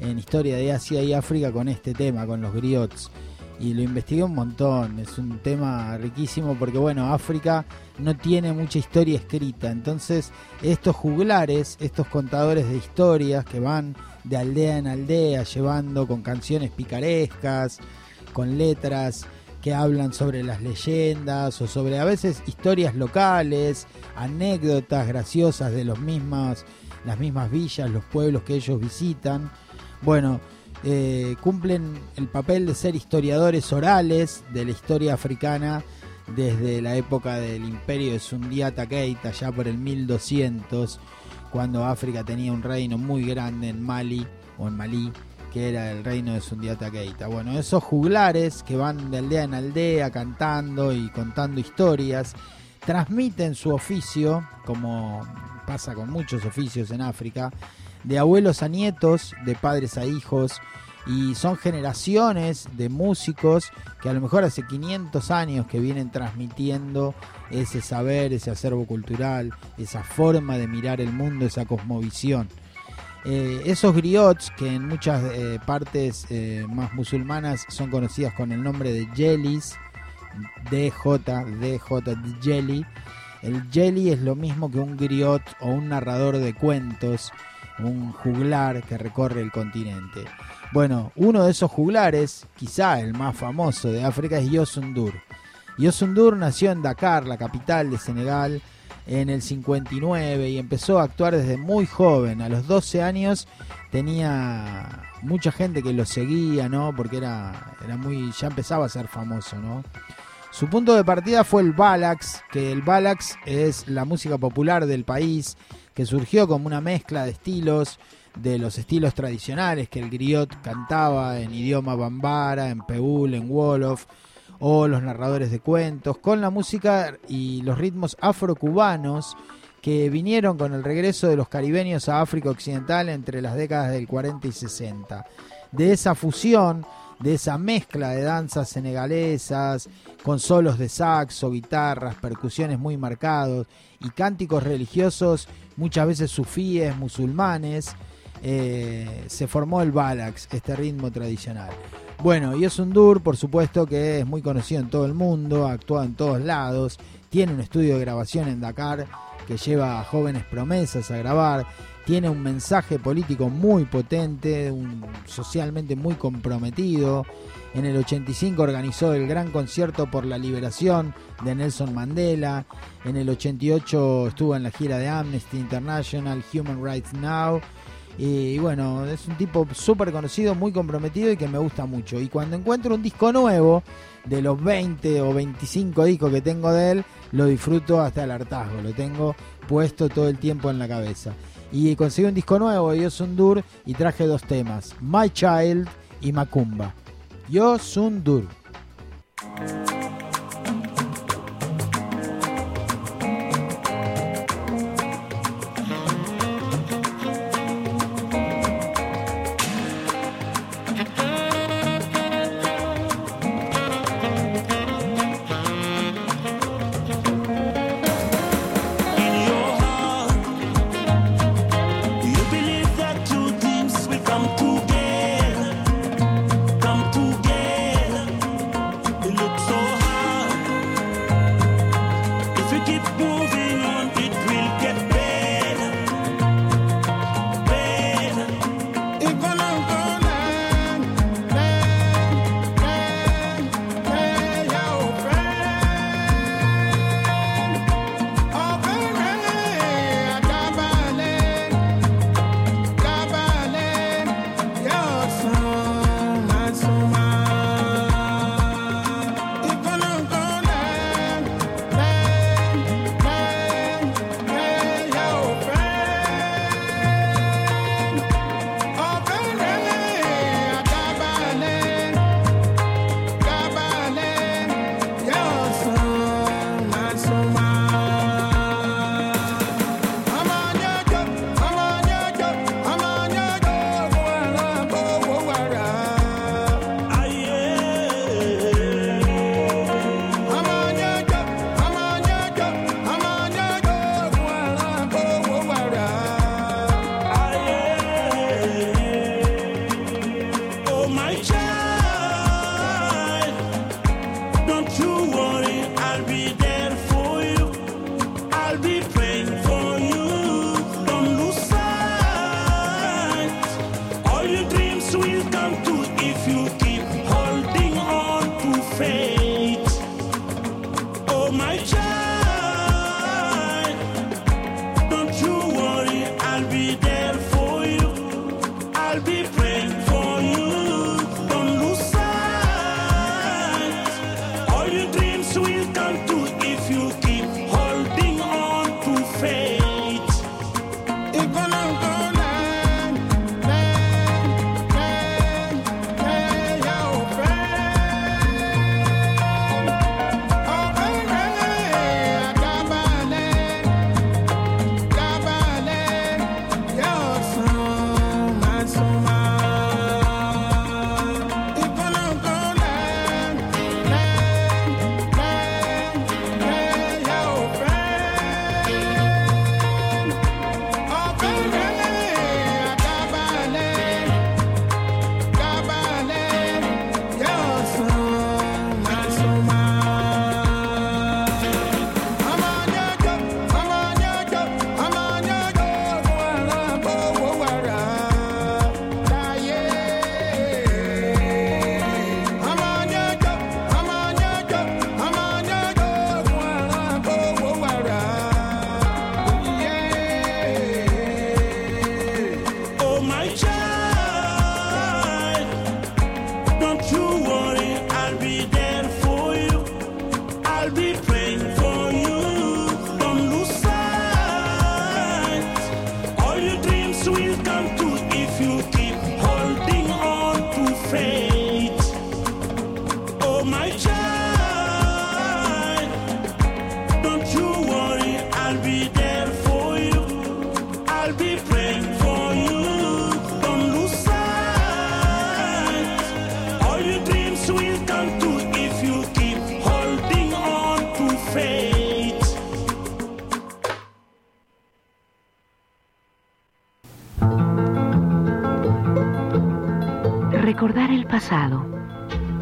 en historia de Asia y África con este tema, con los griots. Y lo investigué un montón. Es un tema riquísimo porque, bueno, África no tiene mucha historia escrita. Entonces, estos juglares, estos contadores de historias que van de aldea en aldea llevando con canciones picarescas, con letras que hablan sobre las leyendas o sobre a veces historias locales, anécdotas graciosas de los mismas, las mismas villas, los pueblos que ellos visitan. Bueno, eh, cumplen el papel de ser historiadores orales de la historia africana desde la época del imperio de Sundiata Keita, ya por el 1200, cuando África tenía un reino muy grande en Mali o en Malí, que era el reino de Sundiata Keita. Bueno, esos juglares que van de aldea en aldea cantando y contando historias, transmiten su oficio, como pasa con muchos oficios en África, de abuelos a nietos, de padres a hijos, y son generaciones de músicos que a lo mejor hace 500 años que vienen transmitiendo ese saber, ese acervo cultural, esa forma de mirar el mundo, esa cosmovisión. Eh, esos griots que en muchas eh, partes eh, más musulmanas son conocidas con el nombre de jellies, DJ, DJ, jelly. El jelly es lo mismo que un griot o un narrador de cuentos, un juglar que recorre el continente. Bueno, uno de esos juglares, quizá el más famoso de África, es Yosundur. Yosundur nació en Dakar, la capital de Senegal, en el 59 y empezó a actuar desde muy joven. A los 12 años tenía mucha gente que lo seguía, ¿no? Porque era, era muy, ya empezaba a ser famoso, ¿no? Su punto de partida fue el Balax, que el Balax es la música popular del país, que surgió como una mezcla de estilos, de los estilos tradicionales que el griot cantaba en idioma bambara, en peul, en wolof, o los narradores de cuentos, con la música y los ritmos afrocubanos que vinieron con el regreso de los caribeños a África Occidental entre las décadas del 40 y 60. De esa fusión, de esa mezcla de danzas senegalesas, con solos de saxo, guitarras, percusiones muy marcados y cánticos religiosos, muchas veces sufíes, musulmanes, eh, se formó el Balax, este ritmo tradicional. Bueno, y es un Dur, por supuesto, que es muy conocido en todo el mundo, actuado en todos lados, tiene un estudio de grabación en Dakar que lleva a jóvenes promesas a grabar, tiene un mensaje político muy potente, un, socialmente muy comprometido. En el 85 organizó el gran concierto por la liberación de Nelson Mandela. En el 88 estuvo en la gira de Amnesty International, Human Rights Now. Y bueno, es un tipo súper conocido, muy comprometido y que me gusta mucho. Y cuando encuentro un disco nuevo, de los 20 o 25 discos que tengo de él, lo disfruto hasta el hartazgo. Lo tengo puesto todo el tiempo en la cabeza. Y conseguí un disco nuevo de Yosundur y traje dos temas, My Child y Macumba. Yosundur. In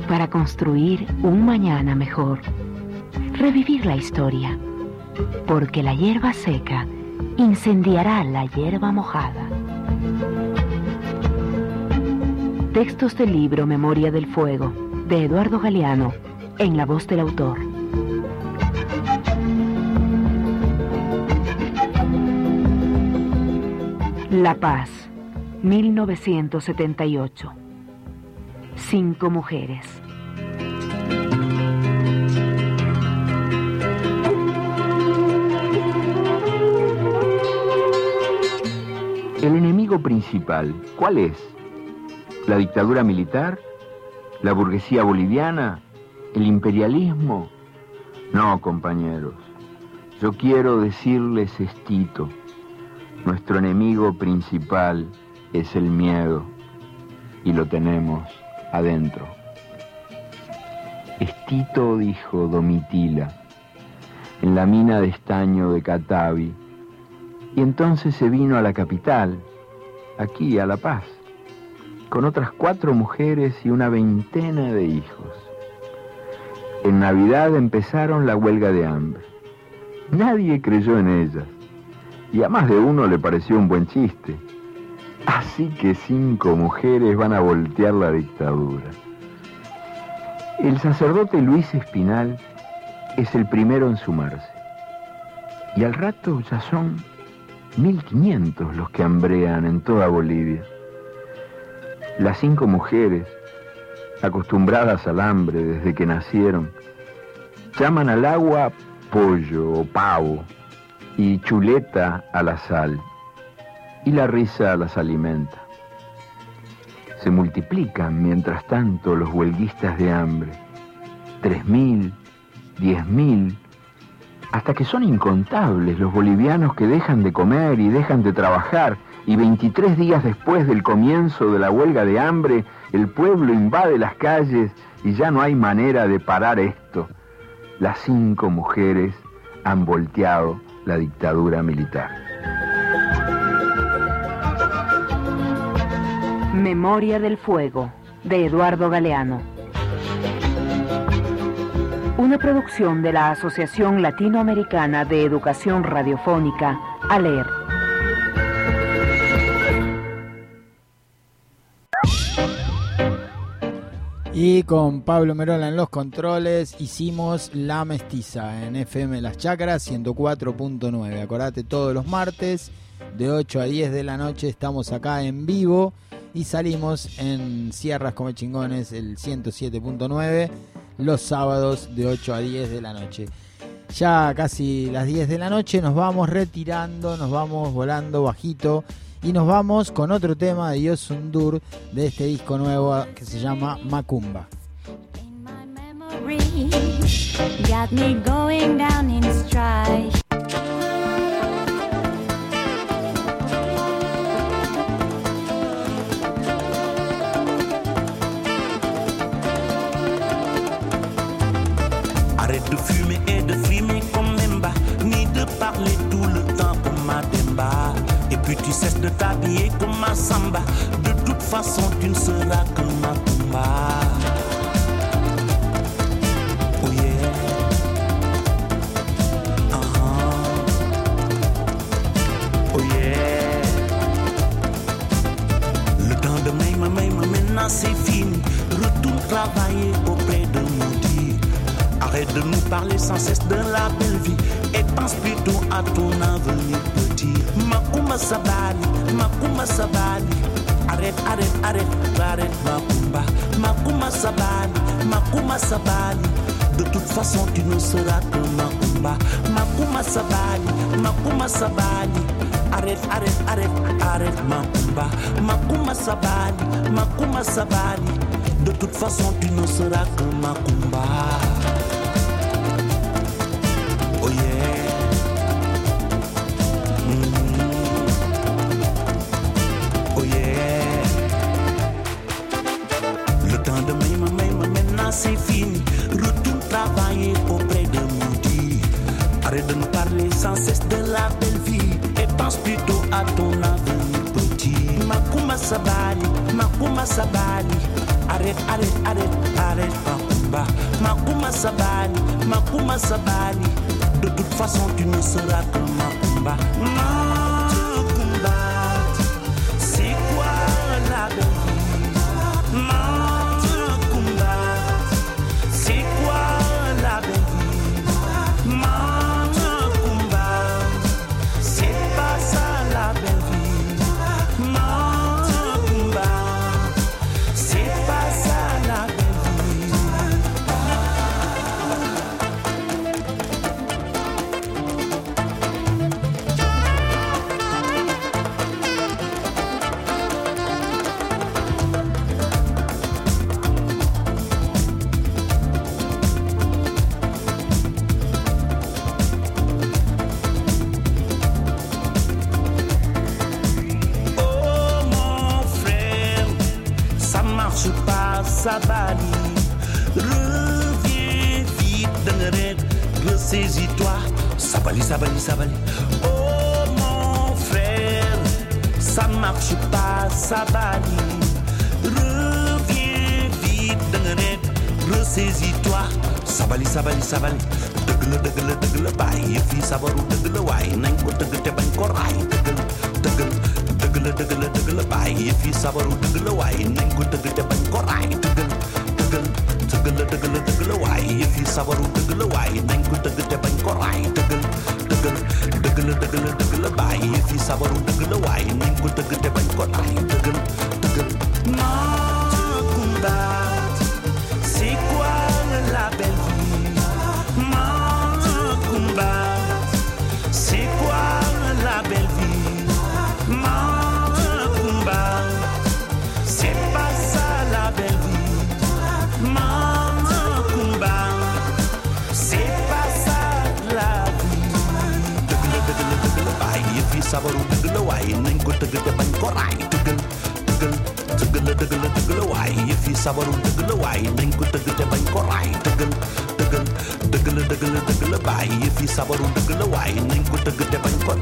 para construir un mañana mejor. Revivir la historia, porque la hierba seca incendiará la hierba mojada. Textos del libro Memoria del Fuego, de Eduardo Galeano, en la voz del autor. La Paz, 1978. Cinco mujeres. El enemigo principal, ¿cuál es? ¿La dictadura militar? ¿La burguesía boliviana? ¿El imperialismo? No, compañeros. Yo quiero decirles estito. Nuestro enemigo principal es el miedo y lo tenemos adentro. Estito dijo Domitila en la mina de estaño de Catavi y entonces se vino a la capital, aquí a La Paz, con otras cuatro mujeres y una veintena de hijos. En Navidad empezaron la huelga de hambre. Nadie creyó en ellas y a más de uno le pareció un buen chiste. Así que cinco mujeres van a voltear la dictadura. El sacerdote Luis Espinal es el primero en sumarse. Y al rato ya son 1500 los que hambrean en toda Bolivia. Las cinco mujeres, acostumbradas al hambre desde que nacieron, llaman al agua pollo o pavo y chuleta a la sal y la risa las alimenta. Se multiplican mientras tanto los huelguistas de hambre. Tres mil, diez mil, hasta que son incontables los bolivianos que dejan de comer y dejan de trabajar y 23 días después del comienzo de la huelga de hambre, el pueblo invade las calles y ya no hay manera de parar esto. Las cinco mujeres han volteado la dictadura militar. Memoria del Fuego, de Eduardo Galeano. Una producción de la Asociación Latinoamericana de Educación Radiofónica, ALER. Y con Pablo Merola en los controles hicimos La Mestiza en FM Las Chacras 104.9. Acordate todos los martes de 8 a 10 de la noche estamos acá en vivo y salimos en Sierras Come Chingones el 107.9 los sábados de 8 a 10 de la noche. Ya casi las 10 de la noche nos vamos retirando, nos vamos volando bajito y nos vamos con otro tema de Yosundur de este disco nuevo que se llama Macumba. Got. Tu cesses de t'habiller comme ma samba. De toute façon, tu ne seras que ma kumba. Oh yeah. Uh-huh. Oh yeah. Le temps de Maïma, Maïma, maintenant c'est fini. Retourne travailler auprès de Maudit. Arrête de nous parler sans cesse de la belle vie et pense plutôt à ton avenir Makuma Sabali, Makuma Sabali. Arrête, arrête, arrête, arrête Makuma. Makuma Sabali, Makuma Sabali. De toute façon, tu ne seras que Makuma. Makuma Sabali, Makuma Sabali. Arrête, arrête, arrête, arrête Makuma. Makuma Sabali, Makuma Sabali. De toute façon, tu ne seras que Makuma. Sans cesse de la belle vie. Et pense plutôt à ton avenir petit. Makuma sabali, makuma sabali. Arrête, arrête, arrête, arrête, Makumba. Makuma sabali, makuma sabali. De toute façon, tu ne seras que Makumba. Makumba, c'est quoi la belle vie? Valide. dëgg la dëgg la dëgg la bàyyi fii sabaru dëgg la waaye nañ ko dëgg te bañ ko raay dëgg la dëgg la dëgg la sabaru dëgg la nañ ko dëgg te Sabarun tegele wai dinku tegete bañ korai tegel, tegel, tegal tegele tegele tegele baay yëf yi sawarun tegele wai dinku tegete bañ ko